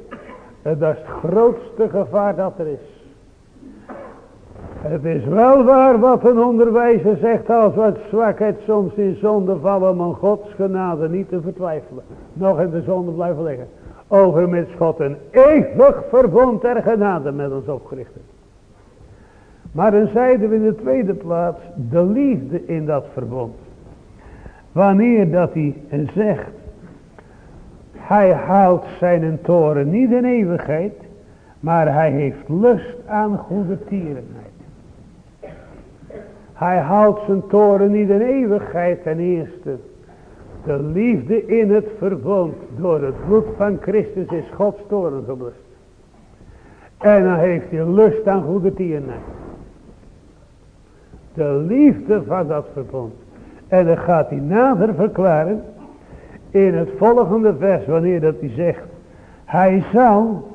Dat is het grootste gevaar dat er is. Het is wel waar wat een onderwijzer zegt als wat zwakheid soms in zonde vallen om Gods genade niet te vertwijfelen. Nog in de zonde blijven liggen. Over met God een eeuwig verbond ter genade met ons opgericht Maar dan zeiden we in de tweede plaats de liefde in dat verbond. Wanneer dat hij zegt, hij haalt zijn toren niet in eeuwigheid, maar hij heeft lust aan goede tierenheid. Hij houdt zijn toren niet in eeuwigheid ten eerste. De liefde in het verbond door het bloed van Christus is Gods toren geblust. En dan heeft hij lust aan goede tierenheid. De liefde van dat verbond. En dan gaat hij nader verklaren. In het volgende vers wanneer dat hij zegt. Hij zal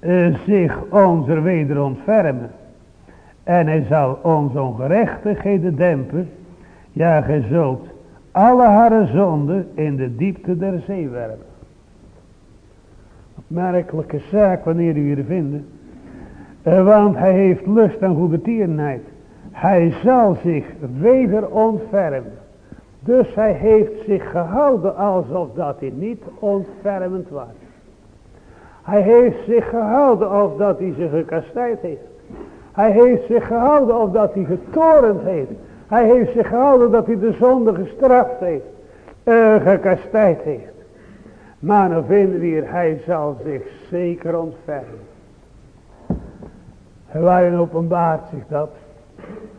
uh, zich onze weder ontfermen. En hij zal onze ongerechtigheden dempen. Ja, gij zult alle haar zonden in de diepte der zee werpen. Merkelijke zaak wanneer u hier vinden. Eh, want hij heeft lust aan goede tierenheid. Hij zal zich weder ontfermen. Dus hij heeft zich gehouden alsof dat hij niet ontfermend was. Hij heeft zich gehouden alsof dat hij zich gekastijd heeft. Hij heeft zich gehouden of dat hij getorend heeft. Hij heeft zich gehouden dat hij de zonde gestraft heeft. Uh, gekastijd heeft. Maar dan vinden we hier, hij zal zich zeker ontfermen. Waarin openbaart zich dat?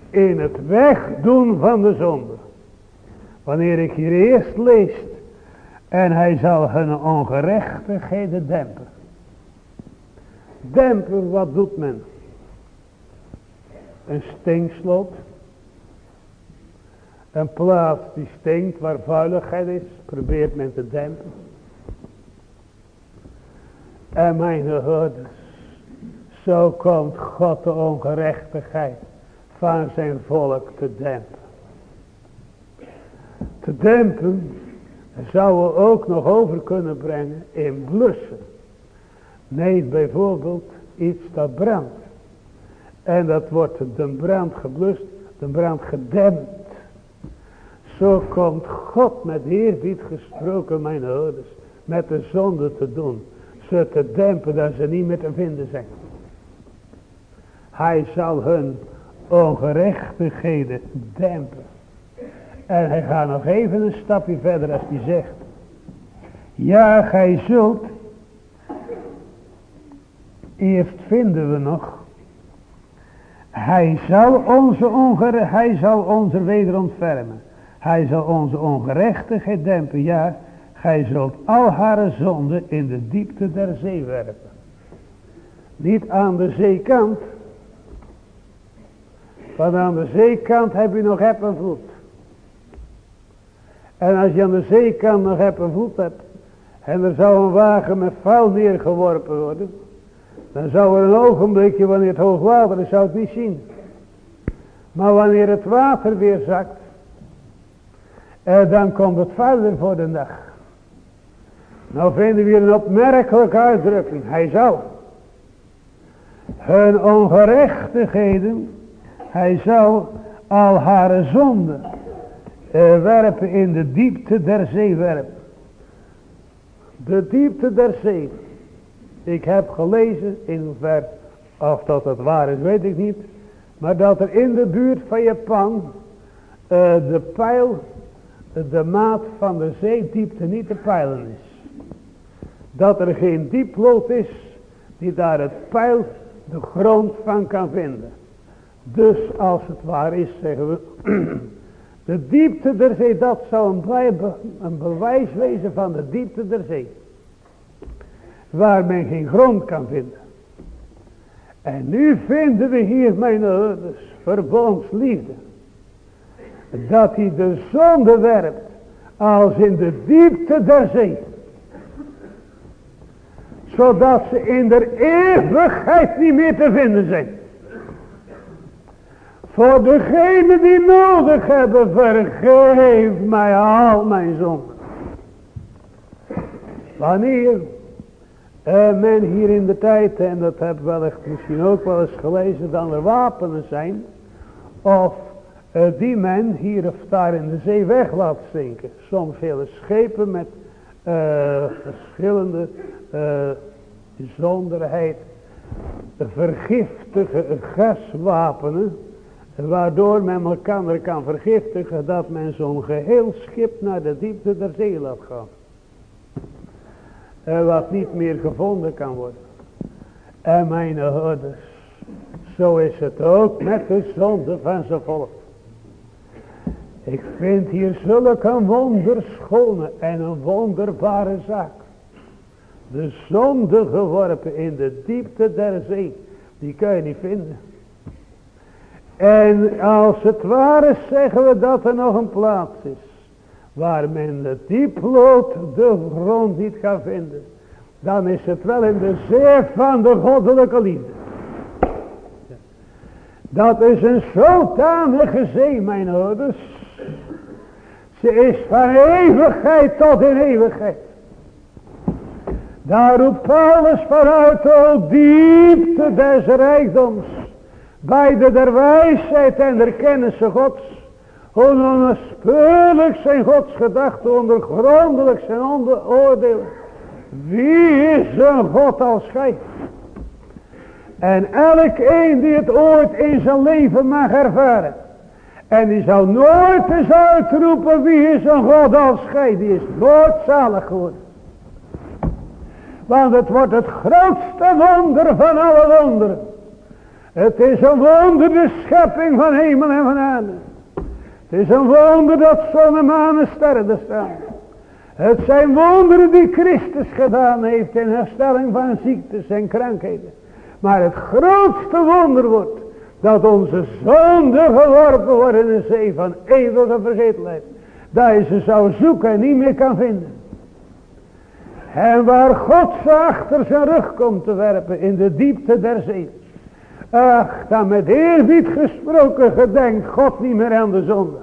In het wegdoen van de zonde. Wanneer ik hier eerst lees. En hij zal hun ongerechtigheden dempen. Dempen, wat doet men? Een stinkslot. Een plaats die stinkt waar vuiligheid is, probeert men te dempen. En mijn hoorders, zo komt God de ongerechtigheid van zijn volk te dempen. Te dempen zouden we ook nog over kunnen brengen in blussen. Nee, bijvoorbeeld iets dat brandt. En dat wordt de brand geblust de brand gedempt. Zo komt God met eerbied gesproken, mijn ouders, met de zonde te doen. Ze te dempen dat ze niet meer te vinden zijn. Hij zal hun ongerechtigheden dempen. En hij gaat nog even een stapje verder als hij zegt. Ja, gij zult. Eerst vinden we nog. Hij zal onze, ongere, hij zal onze weder ontfermen. Hij zal onze ongerechtigheid dempen. Ja, gij zult al haar zonden in de diepte der zee werpen. Niet aan de zeekant. Want aan de zeekant heb je nog heb en voet. En als je aan de zeekant nog heb voet hebt. En er zou een wagen met vuil neergeworpen worden. Dan zou er een ogenblikje wanneer het hoogwater is, zou het niet zien. Maar wanneer het water weer zakt. Eh, dan komt het verder voor de dag. Nou vinden we hier een opmerkelijke uitdrukking. Hij zal hun ongerechtigheden, hij zal al haar zonden uh, werpen in de diepte der zee werpen. De diepte der zee. Ik heb gelezen, in hoever, of dat het waar is, weet ik niet. Maar dat er in de buurt van Japan uh, de pijl, de maat van de zeediepte niet te peilen is. Dat er geen dieploot is die daar het pijl de grond van kan vinden. Dus als het waar is, zeggen we, de diepte der zee, dat zou een, een bewijs wezen van de diepte der zee. Waar men geen grond kan vinden. En nu vinden we hier, mijn ouders, verbondsliefde. Dat hij de zonde werpt als in de diepte der zee. Zodat ze in de eeuwigheid niet meer te vinden zijn. Voor degene die nodig hebben, vergeef mij al mijn zonden. Wanneer uh, men hier in de tijd, en dat heb ik wel echt misschien ook wel eens gelezen, dan er wapenen zijn. Of uh, die men hier of daar in de zee weg laat zinken. Soms hele schepen met uh, verschillende zonderheid. Vergiftige gaswapenen. Waardoor men elkaar kan vergiftigen dat men zo'n geheel schip naar de diepte der zee laat gaan. En wat niet meer gevonden kan worden. En mijn houders, zo is het ook met de zonde van zijn volk. Ik vind hier zulke een wonderschone en een wonderbare zaak. De zonde geworpen in de diepte der zee, die kan je niet vinden. En als het ware zeggen we dat er nog een plaats is. Waar men de dieplood de grond niet kan vinden. Dan is het wel in de zee van de goddelijke liefde. Dat is een zodanige zee mijn ouders. Ze is van eeuwigheid tot in eeuwigheid. Daar roept Paulus vanuit de diepte des rijkdoms bij de der wijsheid en der kennis gods. Hoe onnaspeurlijk zijn gods gedachten, ondergrondelijk zijn oordeel. Wie is een God als gij? En elk een die het ooit in zijn leven mag ervaren. En die zal nooit eens uitroepen wie is een God als gij. Die is nooit zalig geworden. Want het wordt het grootste wonder van alle wonderen. Het is een wonder de schepping van hemel en van aarde. Het is een wonder dat zon en maan en sterren staan. Het zijn wonderen die Christus gedaan heeft in herstelling van ziektes en krankheden. Maar het grootste wonder wordt dat onze zonden geworpen worden in een zee van eeuwige vergetelheid. Dat je ze zou zoeken en niet meer kan vinden. En waar God ze achter zijn rug komt te werpen in de diepte der zee. Ach, dan met eerbied gesproken gedenkt God niet meer aan de zonde.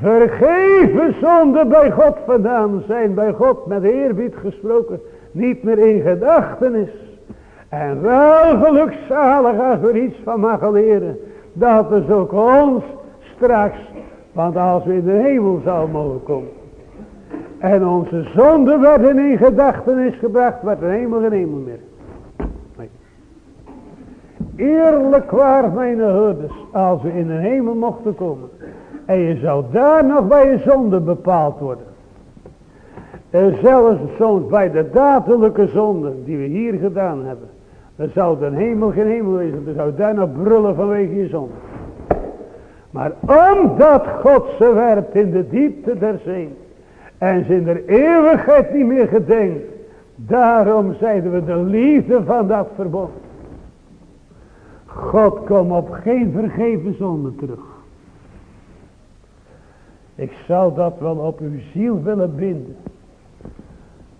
Vergeven zonde bij God vandaan zijn bij God met eerbied gesproken niet meer in gedachtenis. En wel gelukzalig als er iets van mag leren. dat is ook ons straks. Want als we in de hemel zouden mogen komen. En onze zonden werden in gedachtenis gebracht. Werd de hemel geen hemel meer. Eerlijk waar mijn herders. Als we in de hemel mochten komen. En je zou daar nog bij je zonde bepaald worden. En zelfs soms bij de dadelijke zonden die we hier gedaan hebben. Dan zou de hemel geen hemel wezen. Dan zou daar nog brullen vanwege je zonde. Maar omdat God ze werpt in de diepte der zee. En ze in de eeuwigheid niet meer gedenkt. Daarom zeiden we de liefde van dat verbond. God komt op geen vergeven zonde terug. Ik zou dat wel op uw ziel willen binden.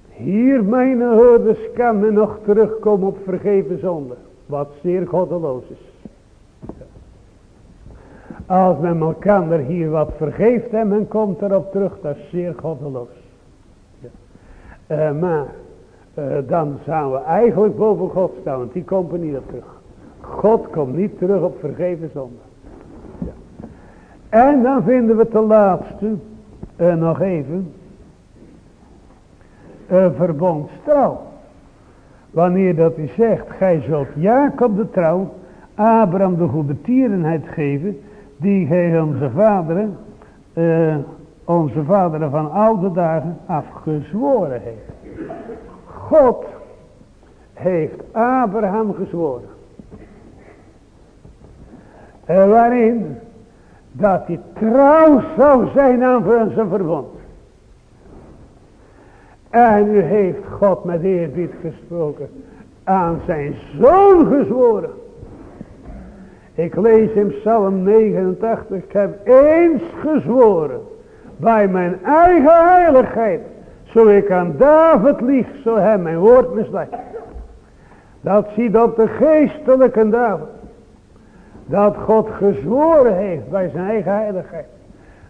Hier, mijn hoorders, kan men nog terugkomen op vergeven zonde. Wat zeer goddeloos is. Als men elkaar hier wat vergeeft en men komt erop terug, dat is zeer goddeloos. Uh, maar uh, dan zouden we eigenlijk boven God staan, want die komt er niet op terug. God komt niet terug op vergeven zonde. Ja. En dan vinden we ten laatste, uh, nog even, een verbondstrouw. Wanneer dat hij zegt, gij zult Jacob de trouw, Abraham de goede tierenheid geven, die gij onze vaderen, uh, onze vaderen van oude dagen afgezworen heeft. God heeft Abraham gezworen. Waarin? Dat hij trouw zou zijn aan zijn verbond. En u heeft God met eerbied gesproken. Aan zijn zoon gezworen. Ik lees in Psalm 89. Ik heb eens gezworen. Bij mijn eigen heiligheid. Zo ik aan David lieg. Zo hem mijn woord misleidt. Dat ziet op de geestelijke David. Dat God gezworen heeft bij zijn eigen heiligheid.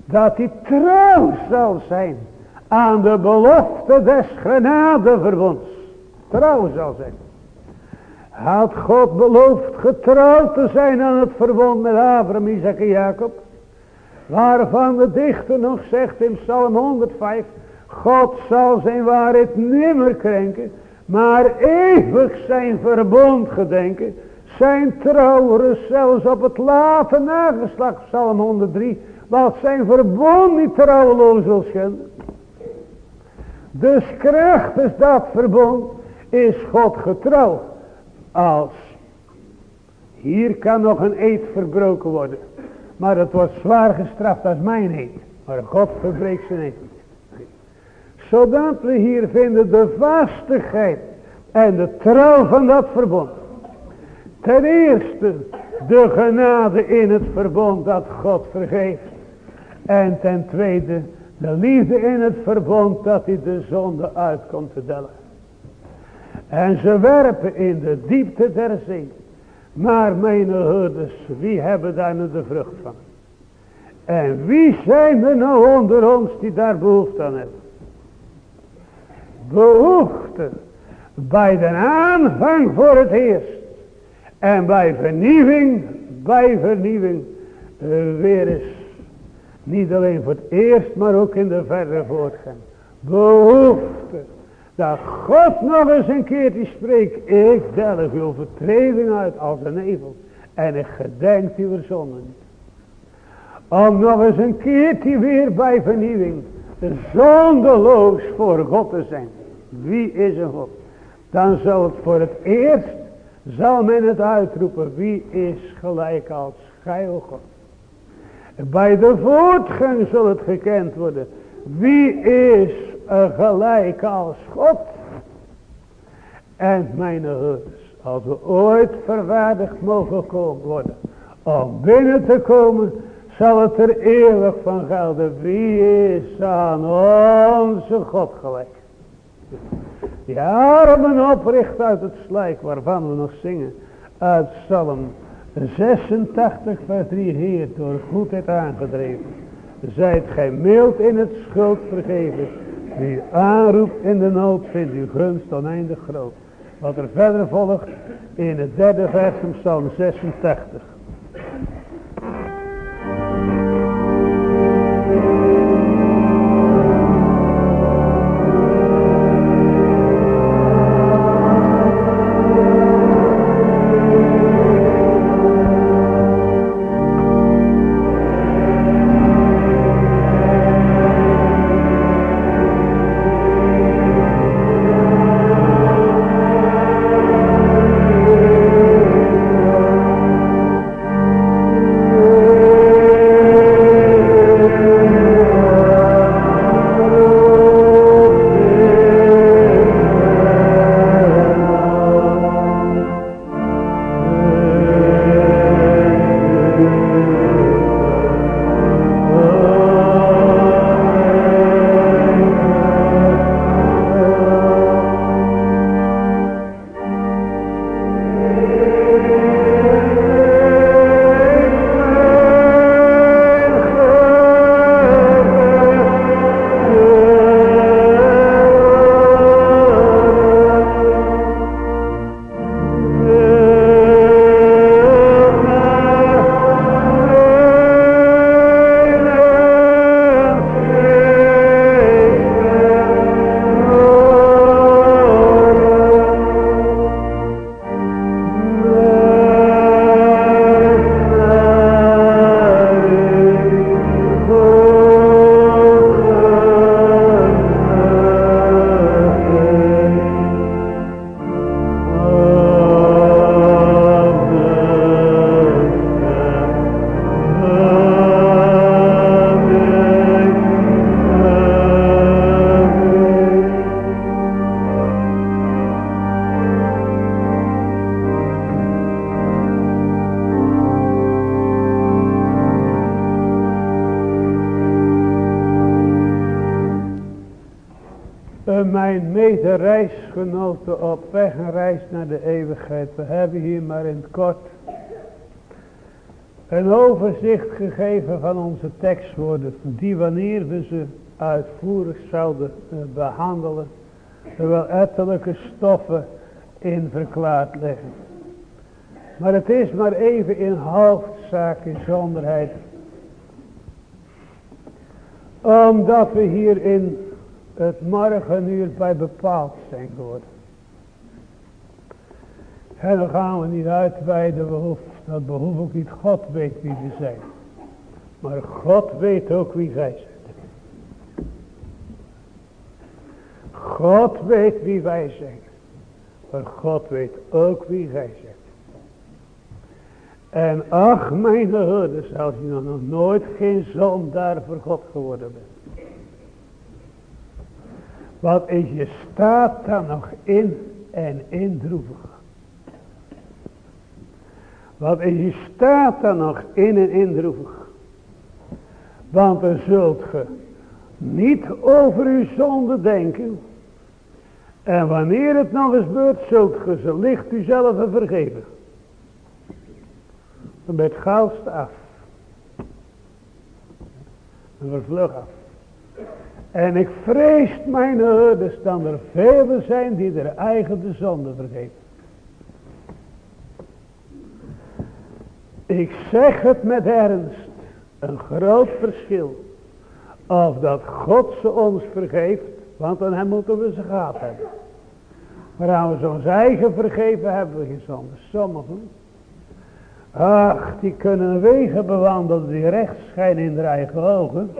Dat hij trouw zal zijn aan de belofte des genadeverbonds. Trouw zal zijn. Had God beloofd getrouwd te zijn aan het verbond met Abraham, Isaac en Jacob. Waarvan de dichter nog zegt in Psalm 105. God zal zijn waarheid nimmer krenken. Maar eeuwig zijn verbond gedenken. Zijn trouw rust zelfs op het late nageslacht. Psalm 103. Wat zijn verbond niet trouweloos wil schenden. Dus krachtens dat verbond is God getrouw. Als hier kan nog een eed verbroken worden. Maar het wordt zwaar gestraft als mijn eed. Maar God verbreekt zijn eed. Zodat we hier vinden de vastigheid en de trouw van dat verbond. Ten eerste de genade in het verbond dat God vergeeft. En ten tweede de liefde in het verbond dat hij de zonde uitkomt te dellen. En ze werpen in de diepte der zee. Maar mijn herders, wie hebben daar nu de vrucht van? En wie zijn er nou onder ons die daar behoefte aan hebben? Behoefte bij de aanvang voor het eerst. En bij vernieuwing, bij vernieuwing, weer eens niet alleen voor het eerst, maar ook in de verdere voortgang. Behoefte. Dat God nog eens een keer die spreekt. Ik delg uw vertreding uit als een nevel. En ik gedenk uw zonden Om nog eens een keertje weer bij vernieuwing. Zondeloos voor God te zijn. Wie is een God? Dan zal het voor het eerst. Zal men het uitroepen. Wie is gelijk als gij, God. Bij de voortgang zal het gekend worden. Wie is gelijk als God? En mijn herders, als we ooit verwaardigd mogen komen worden. Om binnen te komen, zal het er eeuwig van gelden. Wie is aan onze God gelijk? Die armen opricht uit het slijk waarvan we nog zingen. Uit Psalm 86 vers 3 Heer door goedheid aangedreven. Zijt gij mild in het schuld vergeven. Wie aanroept in de nood vindt uw gunst oneindig groot. Wat er verder volgt in het derde vers van Psalm 86. Op weg en reis naar de eeuwigheid. We hebben hier maar in het kort een overzicht gegeven van onze tekstwoorden. Die wanneer we ze uitvoerig zouden eh, behandelen. Er wel ettelijke stoffen in verklaard liggen. Maar het is maar even in hoofdzaak in zonderheid. Omdat we hier in het morgenuur bij bepaald zijn geworden. En dan gaan we niet uitweiden, dat behoeft ook niet. God weet wie we zijn. Maar God weet ook wie wij zijn. God weet wie wij zijn. Maar God weet ook wie gij zijn. En ach mijn herders, als je nog nooit geen zondaar voor God geworden bent. Wat is je staat dan nog in en in droevig. Wat is je staat dan nog in en in droevig. Want dan zult ge niet over uw zonde denken. En wanneer het nog eens gebeurt, zult ge ze licht u zelf vergeven. Dan ben je gauwst af. Dan wordt vlug af. En ik vrees mijn herders dan er velen zijn die er eigen de zonde vergeven. Ik zeg het met ernst. Een groot verschil. Of dat God ze ons vergeeft. Want aan hem moeten we ze gehad hebben. Maar als we ons eigen vergeven hebben we geen. Sommigen. Ach, die kunnen wegen bewandelen die recht schijnen in de eigen ogen.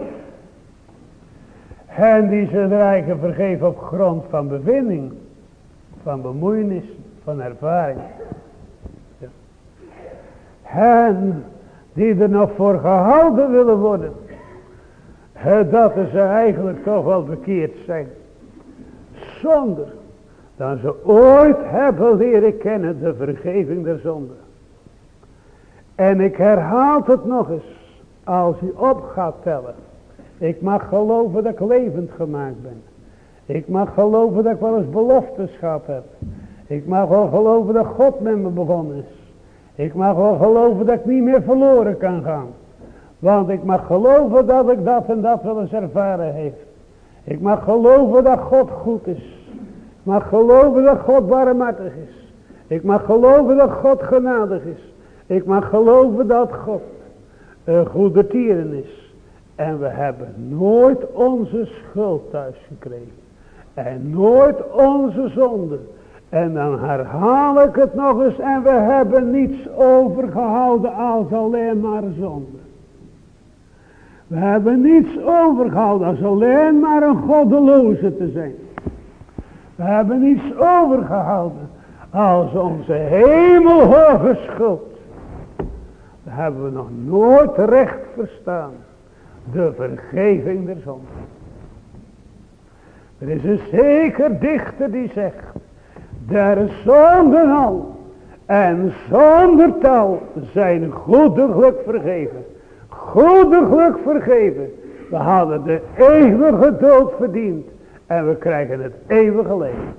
En die ze de eigen vergeven op grond van bevinding. Van bemoeienis. Van ervaring. En die er nog voor gehouden willen worden. Dat ze eigenlijk toch wel bekeerd zijn. Zonder dat ze ooit hebben leren kennen de vergeving der zonde. En ik herhaal het nog eens. Als u op gaat tellen. Ik mag geloven dat ik levend gemaakt ben. Ik mag geloven dat ik wel eens beloftes gehad heb. Ik mag wel geloven dat God met me begonnen is. Ik mag wel geloven dat ik niet meer verloren kan gaan. Want ik mag geloven dat ik dat en dat wel eens ervaren heeft. Ik mag geloven dat God goed is. Ik mag geloven dat God barmhartig is. Ik mag geloven dat God genadig is. Ik mag geloven dat God een goede tieren is. En we hebben nooit onze schuld thuis gekregen. En nooit onze zonde. En dan herhaal ik het nog eens. En we hebben niets overgehouden als alleen maar zonde. We hebben niets overgehouden als alleen maar een goddeloze te zijn. We hebben niets overgehouden als onze hemelhoge schuld. We hebben we nog nooit recht verstaan. De vergeving der zonde. Er is een zeker dichter die zegt. Der zonden al en zonder tal zijn goedelijk vergeven. Goedelijk vergeven. We hadden de eeuwige dood verdiend. En we krijgen het eeuwige leven.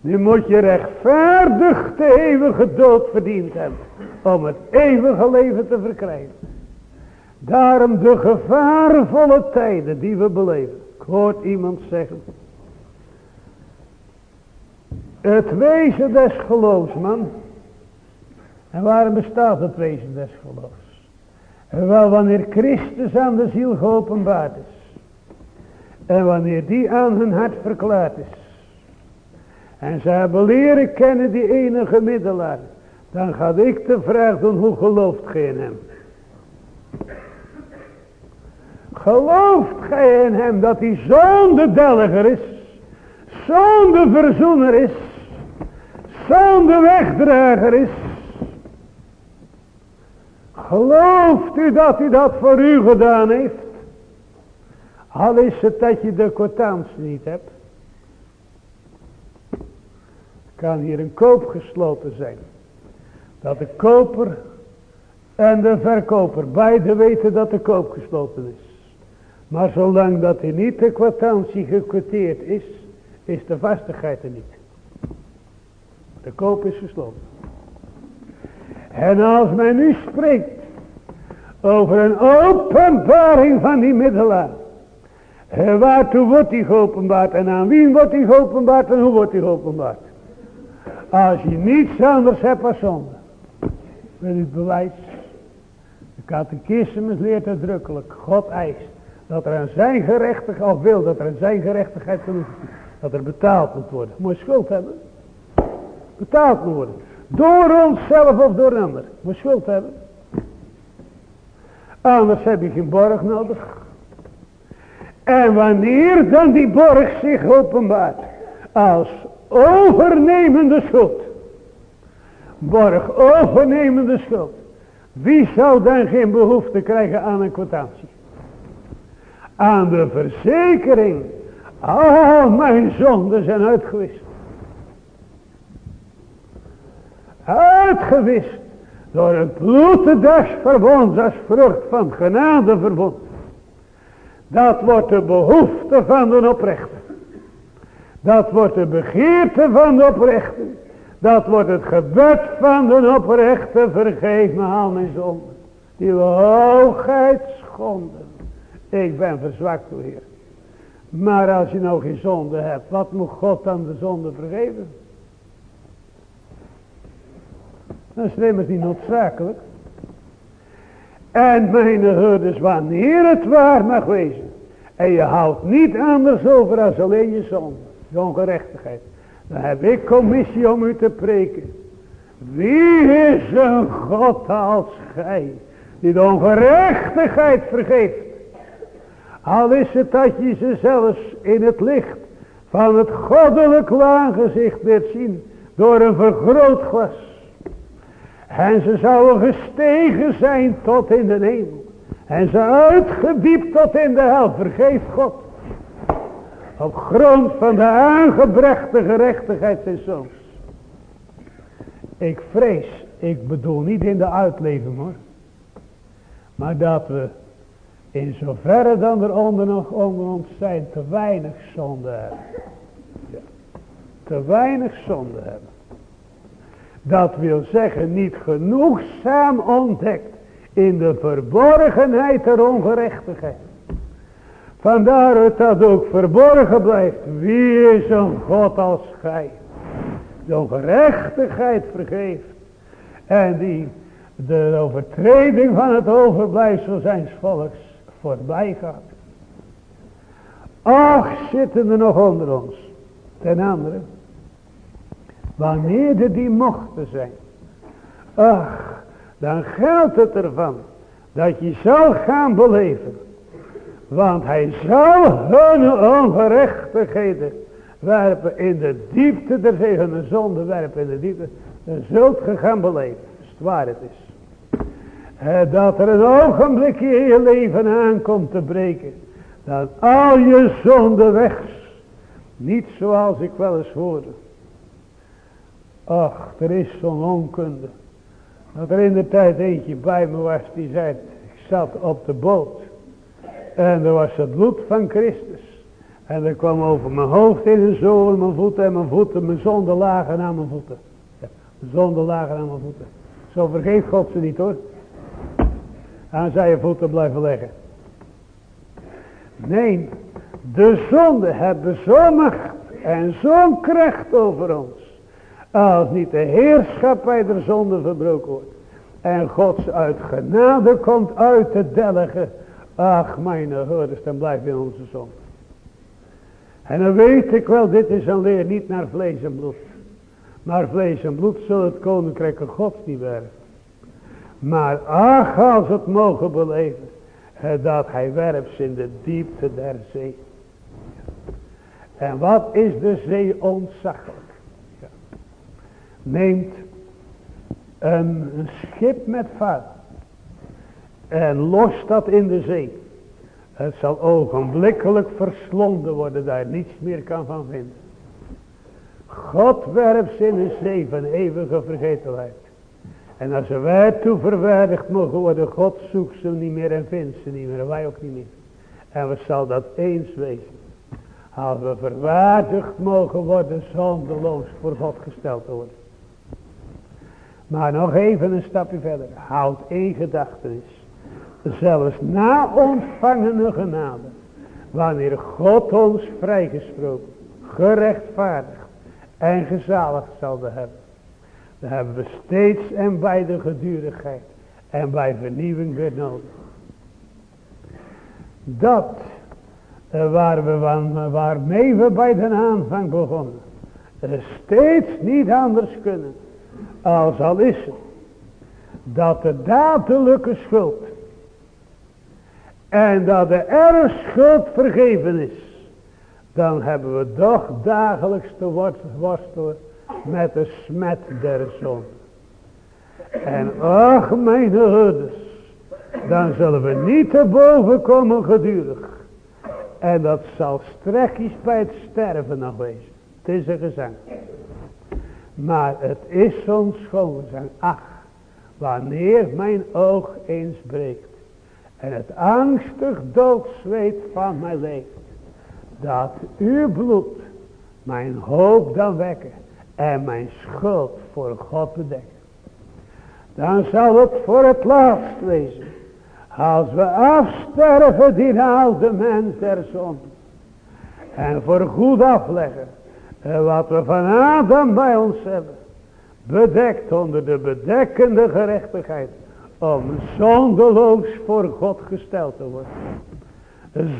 Nu moet je rechtvaardig de eeuwige dood verdiend hebben. Om het eeuwige leven te verkrijgen. Daarom de gevaarvolle tijden die we beleven. Ik iemand zeggen. Het wezen des geloofs, man. En waarom bestaat het wezen des geloofs? Wel, wanneer Christus aan de ziel geopenbaard is. En wanneer die aan hun hart verklaard is. En ze hebben leren kennen die enige middelaar. Dan ga ik de vraag doen, hoe gelooft gij in hem? Gelooft gij in hem dat hij zo'n delger is? Zo'n verzoener is? Zo'n wegdrager is? Gelooft u dat hij dat voor u gedaan heeft? Al is het dat je de kwartaans niet hebt. Kan hier een koop gesloten zijn. Dat de koper en de verkoper beide weten dat de koop gesloten is. Maar zolang dat hij niet de kwartantie gekwarteerd is, is de vastigheid er niet. De koop is gesloten. En als men nu spreekt over een openbaring van die middelaar. Waartoe wordt die geopenbaard en aan wie wordt die geopenbaard en hoe wordt die geopenbaard? Als je niets anders hebt als zonde. U het bewijs? De catechismus leert uitdrukkelijk. God eist dat er aan zijn gerechtigheid, of wil dat er aan zijn gerechtigheid dat er betaald moet worden. Moet schuld hebben? Betaald moet worden. Door onszelf of door een ander. Je schuld hebben? Anders heb je geen borg nodig. En wanneer dan die borg zich openbaart. Als overnemende schuld. Borg overnemende schuld. Wie zou dan geen behoefte krijgen aan een kwitantie? Aan de verzekering. Al mijn zonden zijn uitgewist. Uitgewist. Door het bloed des als vrucht van genade verbond. Dat wordt de behoefte van de oprechte. Dat wordt de begeerte van de oprechte. Dat wordt het gebed van de oprechte. Vergeef me al mijn zonden. Die hoogheid schonden. Ik ben verzwakt, o Heer. Maar als je nou geen zonde hebt, wat moet God dan de zonde vergeven? Dat is immers niet noodzakelijk. En mijn herders, wanneer het waar mag wezen. En je houdt niet anders over als alleen je zonde. Je ongerechtigheid. Dan heb ik commissie om u te preken. Wie is een God als gij. Die de ongerechtigheid vergeeft. Al is het dat je ze zelfs in het licht van het goddelijk aangezicht wilt zien. Door een vergrootglas. En ze zouden gestegen zijn tot in de hemel. En ze uitgediept tot in de hel. Vergeef God. Op grond van de aangebrechte gerechtigheid zijn zoons. Ik vrees, ik bedoel niet in de uitleving hoor. Maar dat we in zoverre dan er onder nog onder ons zijn te weinig zonde hebben. Te weinig zonde hebben. Dat wil zeggen niet genoegzaam ontdekt in de verborgenheid der ongerechtigheid. Vandaar dat ook verborgen blijft. Wie is een God als gij? De ongerechtigheid vergeeft. En die de overtreding van het overblijfsel zijn volks voorbij gaat. Ach, zitten er nog onder ons. Ten andere. Wanneer er die mochten zijn. Ach, dan geldt het ervan. Dat je zal gaan beleven. Want hij zal hun ongerechtigheden werpen in de diepte der zee. Hun zonde werpen in de diepte. Dan zult je gaan beleven. Als het waar het is. Dat er een ogenblikje in je leven aankomt te breken. Dat al je zonde weg. Niet zoals ik wel eens hoorde. Ach, er is zo'n onkunde. Dat er in de tijd eentje bij me was die zei, ik zat op de boot. En er was het bloed van Christus. En er kwam over mijn hoofd in en zo mijn voeten en mijn voeten, mijn zonde lagen aan mijn voeten. Ja, mijn zonde lagen aan mijn voeten. Zo vergeeft God ze niet hoor. Aan zij je voeten blijven leggen. Nee, de zonde hebben zo'n macht en zo'n kracht over ons. Als niet de heerschappij der zonde verbroken wordt. En Gods uit genade komt uit te delgen. Ach mijn hoorders, dan blijft in onze zonde. En dan weet ik wel, dit is een leer niet naar vlees en bloed. Maar vlees en bloed zullen het koninkrijk Gods niet werven. Maar ach, als het mogen beleven, dat hij werpt in de diepte der zee. En wat is de zee ontzaglijk? Neemt een, schip met vaart en lost dat in de zee. Het zal ogenblikkelijk verslonden worden, daar niets meer kan van vinden. God werpt in een zee van eeuwige vergetelheid. En als wij toe verwaardigd mogen worden, God zoekt ze niet meer en vindt ze niet meer, wij ook niet meer. En we zal dat eens wezen. Als we verwaardigd mogen worden zondeloos voor God gesteld te worden. Maar nog even een stapje verder. Houd één gedachtenis. Zelfs na ontvangene genade. Wanneer God ons vrijgesproken, gerechtvaardigd en gezaligd zal hebben. Dan hebben we steeds en bij de gedurigheid en bij vernieuwing weer nodig. Dat uh, waar we van, waarmee we bij de aanvang begonnen. Uh, steeds niet anders kunnen. Als al is. Dat de dadelijke schuld. En dat de erfschuld vergeven is. Dan hebben we toch dagelijks te worstelen met de smet der zon. En ach mijn herders. Dan zullen we niet te boven komen gedurig. En dat zal strekjes bij het sterven nog wezen. Het is een gezang. Maar het is zo'n schoongezang. Ach, wanneer mijn oog eens breekt. En het angstig doodzweet van mij leeft. Dat uw bloed mijn hoop dan wekken. En mijn schuld voor God bedekken. Dan zal het voor het laatst wezen. Als we afsterven die oude mens der zon. En voor goed afleggen. Wat we van Adam bij ons hebben. Bedekt onder de bedekkende gerechtigheid. Om zondeloos voor God gesteld te worden.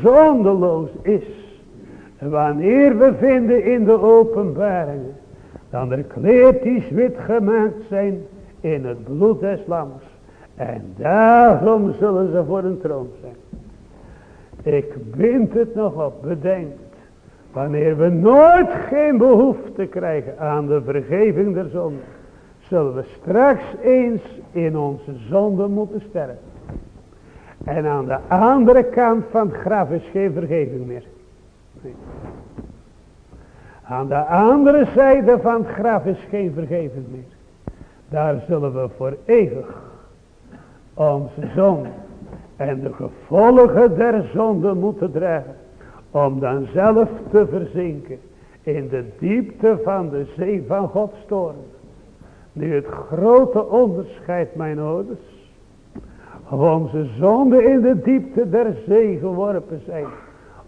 Zondeloos is. Wanneer we vinden in de openbaringen. Dan de kleertjes wit gemaakt zijn in het bloed des lams. En daarom zullen ze voor een troon zijn. Ik bind het nog op, bedenkt. Wanneer we nooit geen behoefte krijgen aan de vergeving der zonde. Zullen we straks eens in onze zonde moeten sterven. En aan de andere kant van het graf is geen vergeving meer. Aan de andere zijde van het graf is geen vergeving meer. Daar zullen we voor eeuwig onze zonde en de gevolgen der zonde moeten dragen. Om dan zelf te verzinken in de diepte van de zee van Gods toren. Nu het grote onderscheid mijn ouders. Of onze zonde in de diepte der zee geworpen zijn.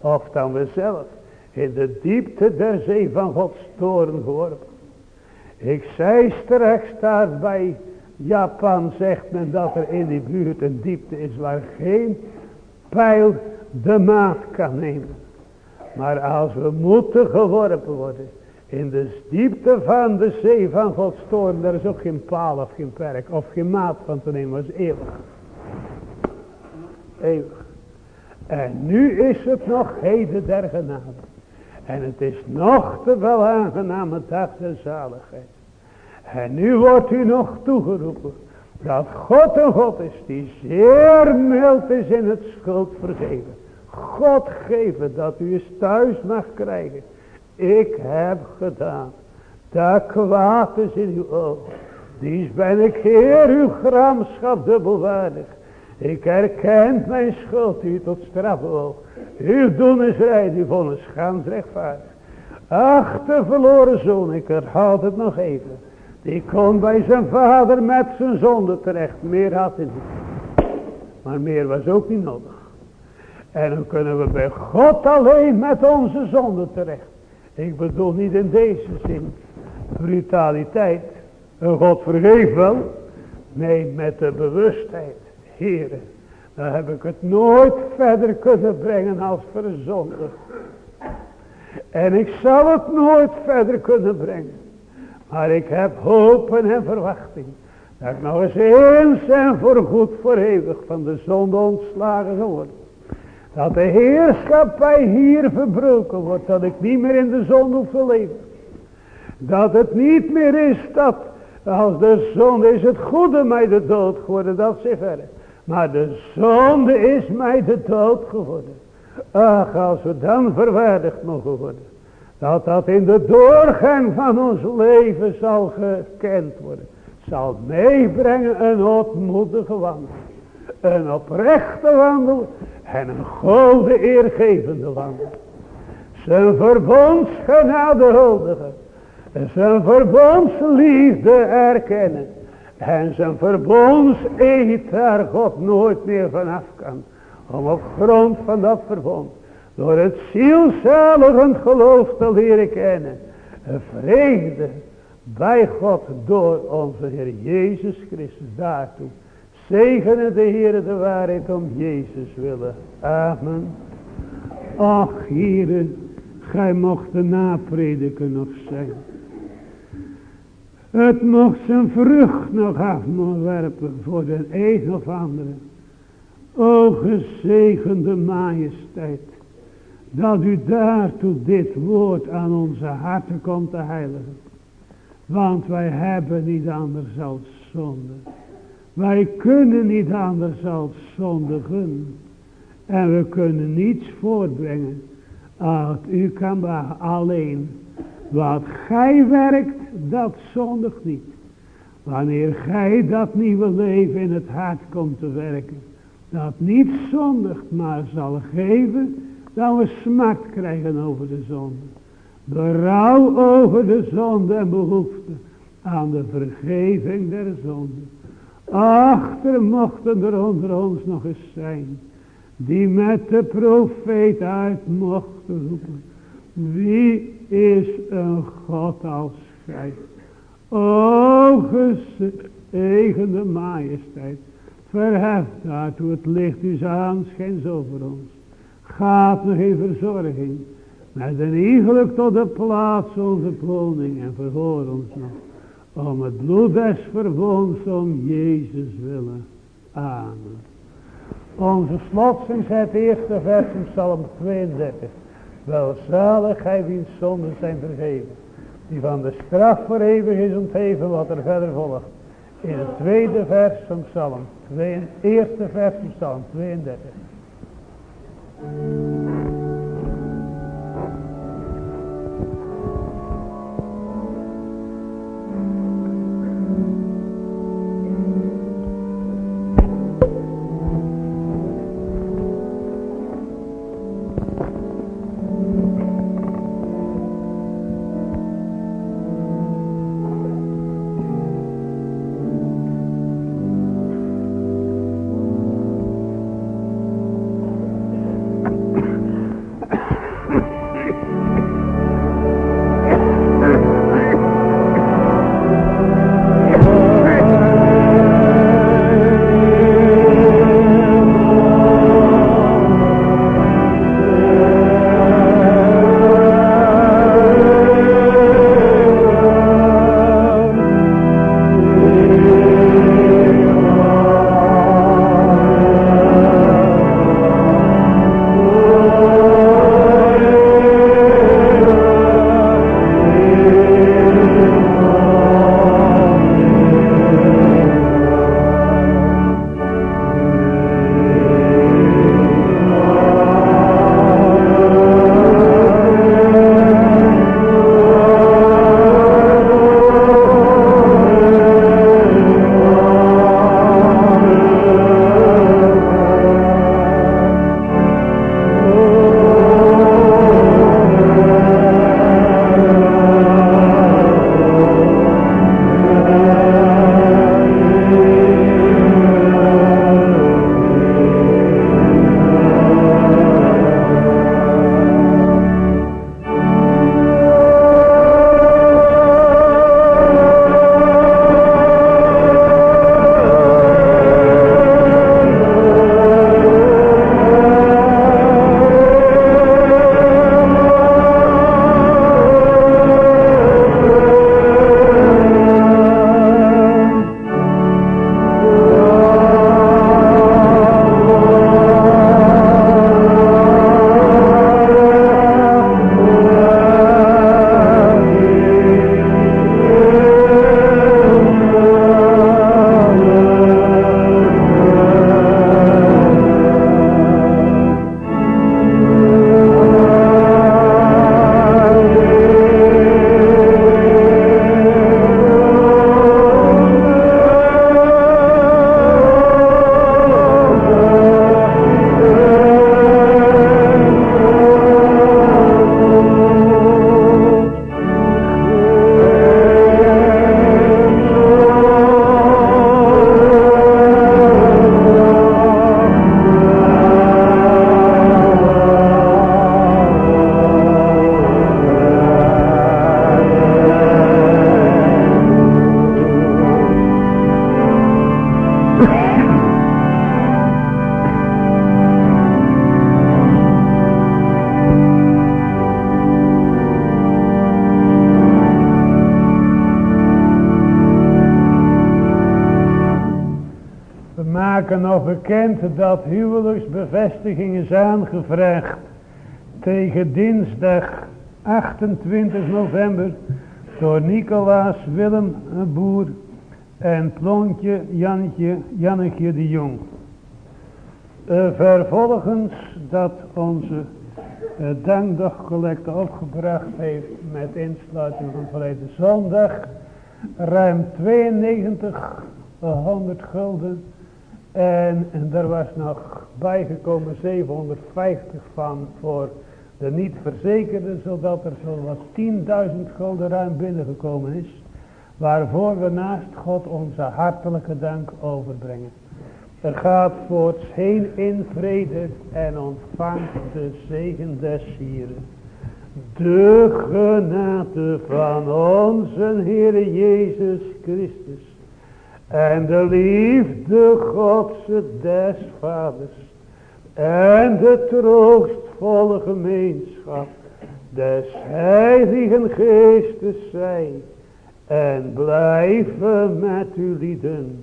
Of dan we zelf in de diepte der zee van Gods toren geworpen. Ik zei straks daarbij Japan zegt men dat er in die buurt een diepte is waar geen pijl de maat kan nemen. Maar als we moeten geworpen worden in de diepte van de zee van Gods toorn, daar is ook geen paal of geen perk of geen maat van te nemen, dat eeuwig. Eeuwig. En nu is het nog heden der genade. En het is nog te wel aangename dag der zaligheid. En nu wordt u nog toegeroepen. Dat God een God is die zeer mild is in het schuld vergeven. God geven dat u eens thuis mag krijgen. Ik heb gedaan. Dat kwaad is in uw ogen. Dies ben ik Heer uw gramschap dubbelwaardig. Ik herken mijn schuld u tot strafhoog. Uw doen is rein, uw vonnis gans rechtvaardig. Ach, de verloren zoon, ik herhaal het nog even. Die kon bij zijn vader met zijn zonde terecht. Meer had hij niet. Maar meer was ook niet nodig. En dan kunnen we bij God alleen met onze zonde terecht. Ik bedoel niet in deze zin brutaliteit. God vergeeft wel. Nee, met de bewustheid. Heren, dan heb ik het nooit verder kunnen brengen als verzondig. En ik zal het nooit verder kunnen brengen. Maar ik heb hopen en verwachting. Dat ik nog eens eens en voorgoed voor eeuwig van de zonde ontslagen zal worden. Dat de heerschappij hier verbroken wordt. Dat ik niet meer in de zonde hoef te leven. Dat het niet meer is dat als de zonde is het goede mij de dood geworden. Dat zit verder. Maar de zonde is mij de dood geworden. Ach, als we dan verwaardigd mogen worden. Dat dat in de doorgang van ons leven zal gekend worden. Zal meebrengen een ootmoedige wandel. Een oprechte wandel. En een goede eergevende wandel. Zijn verbondsgenade huldigen. Zijn verbondsliefde erkennen. En zijn verbonds eet God nooit meer vanaf kan. Om op grond van dat verbond. Door het zielzaligend geloof te leren kennen. Een vrede bij God door onze Heer Jezus Christus daartoe. Zegenen de Heer de waarheid om Jezus willen. Amen. Ach, heren, gij mocht de naprediker nog zijn. Het mocht zijn vrucht nog af werpen voor de een of andere. O gezegende majesteit. Dat u daartoe dit woord aan onze harten komt te heiligen. Want wij hebben niet anders als zonde. Wij kunnen niet anders als zondigen. En we kunnen niets voortbrengen. Als u kan alleen. Wat gij werkt, dat zondigt niet. Wanneer gij dat nieuwe leven in het hart komt te werken. Dat niet zondigt, maar zal geven. Dan we smart krijgen over de zonde. Berouw over de zonde en behoefte aan de vergeving der zonde. Achter mochten er onder ons nog eens zijn. Die met de profeet uit mochten roepen. Wie is een God als gij? O gezegende majesteit. Verheft daartoe het licht uw aanschijns over ons. Gaat nog in verzorging. Met een iegelijk tot de plaats onze woning. En verhoor ons nog. Om het bloed des verbonds om Jezus willen. Amen. Onze slotzing is het eerste vers in Psalm 32. Welzalig hij wiens zonden zijn vergeven. Die van de straf voor eeuwig is ontheven wat er verder volgt. In het tweede vers van Psalm. Eerste vers van Psalm 32. Dat huwelijksbevestiging is aangevraagd tegen dinsdag 28 november door Nicolaas Willem Boer en Plontje Jannetje, Jannetje de Jong. Uh, vervolgens dat onze uh, dankdagcollecte opgebracht heeft met insluiting van verleden zondag ruim 9200 gulden en, er was nog bijgekomen 750 van voor de niet verzekerden, zodat er zoals 10.000 gulden ruim binnengekomen is, waarvoor we naast God onze hartelijke dank overbrengen. Er gaat voorts heen in vrede en ontvangt de zegen des Hieren. De genade van onze Heer Jezus Christus en de liefde Godse des Vaders en de troostvolle gemeenschap des Heiligen Geestes zijn en blijven met u lieden.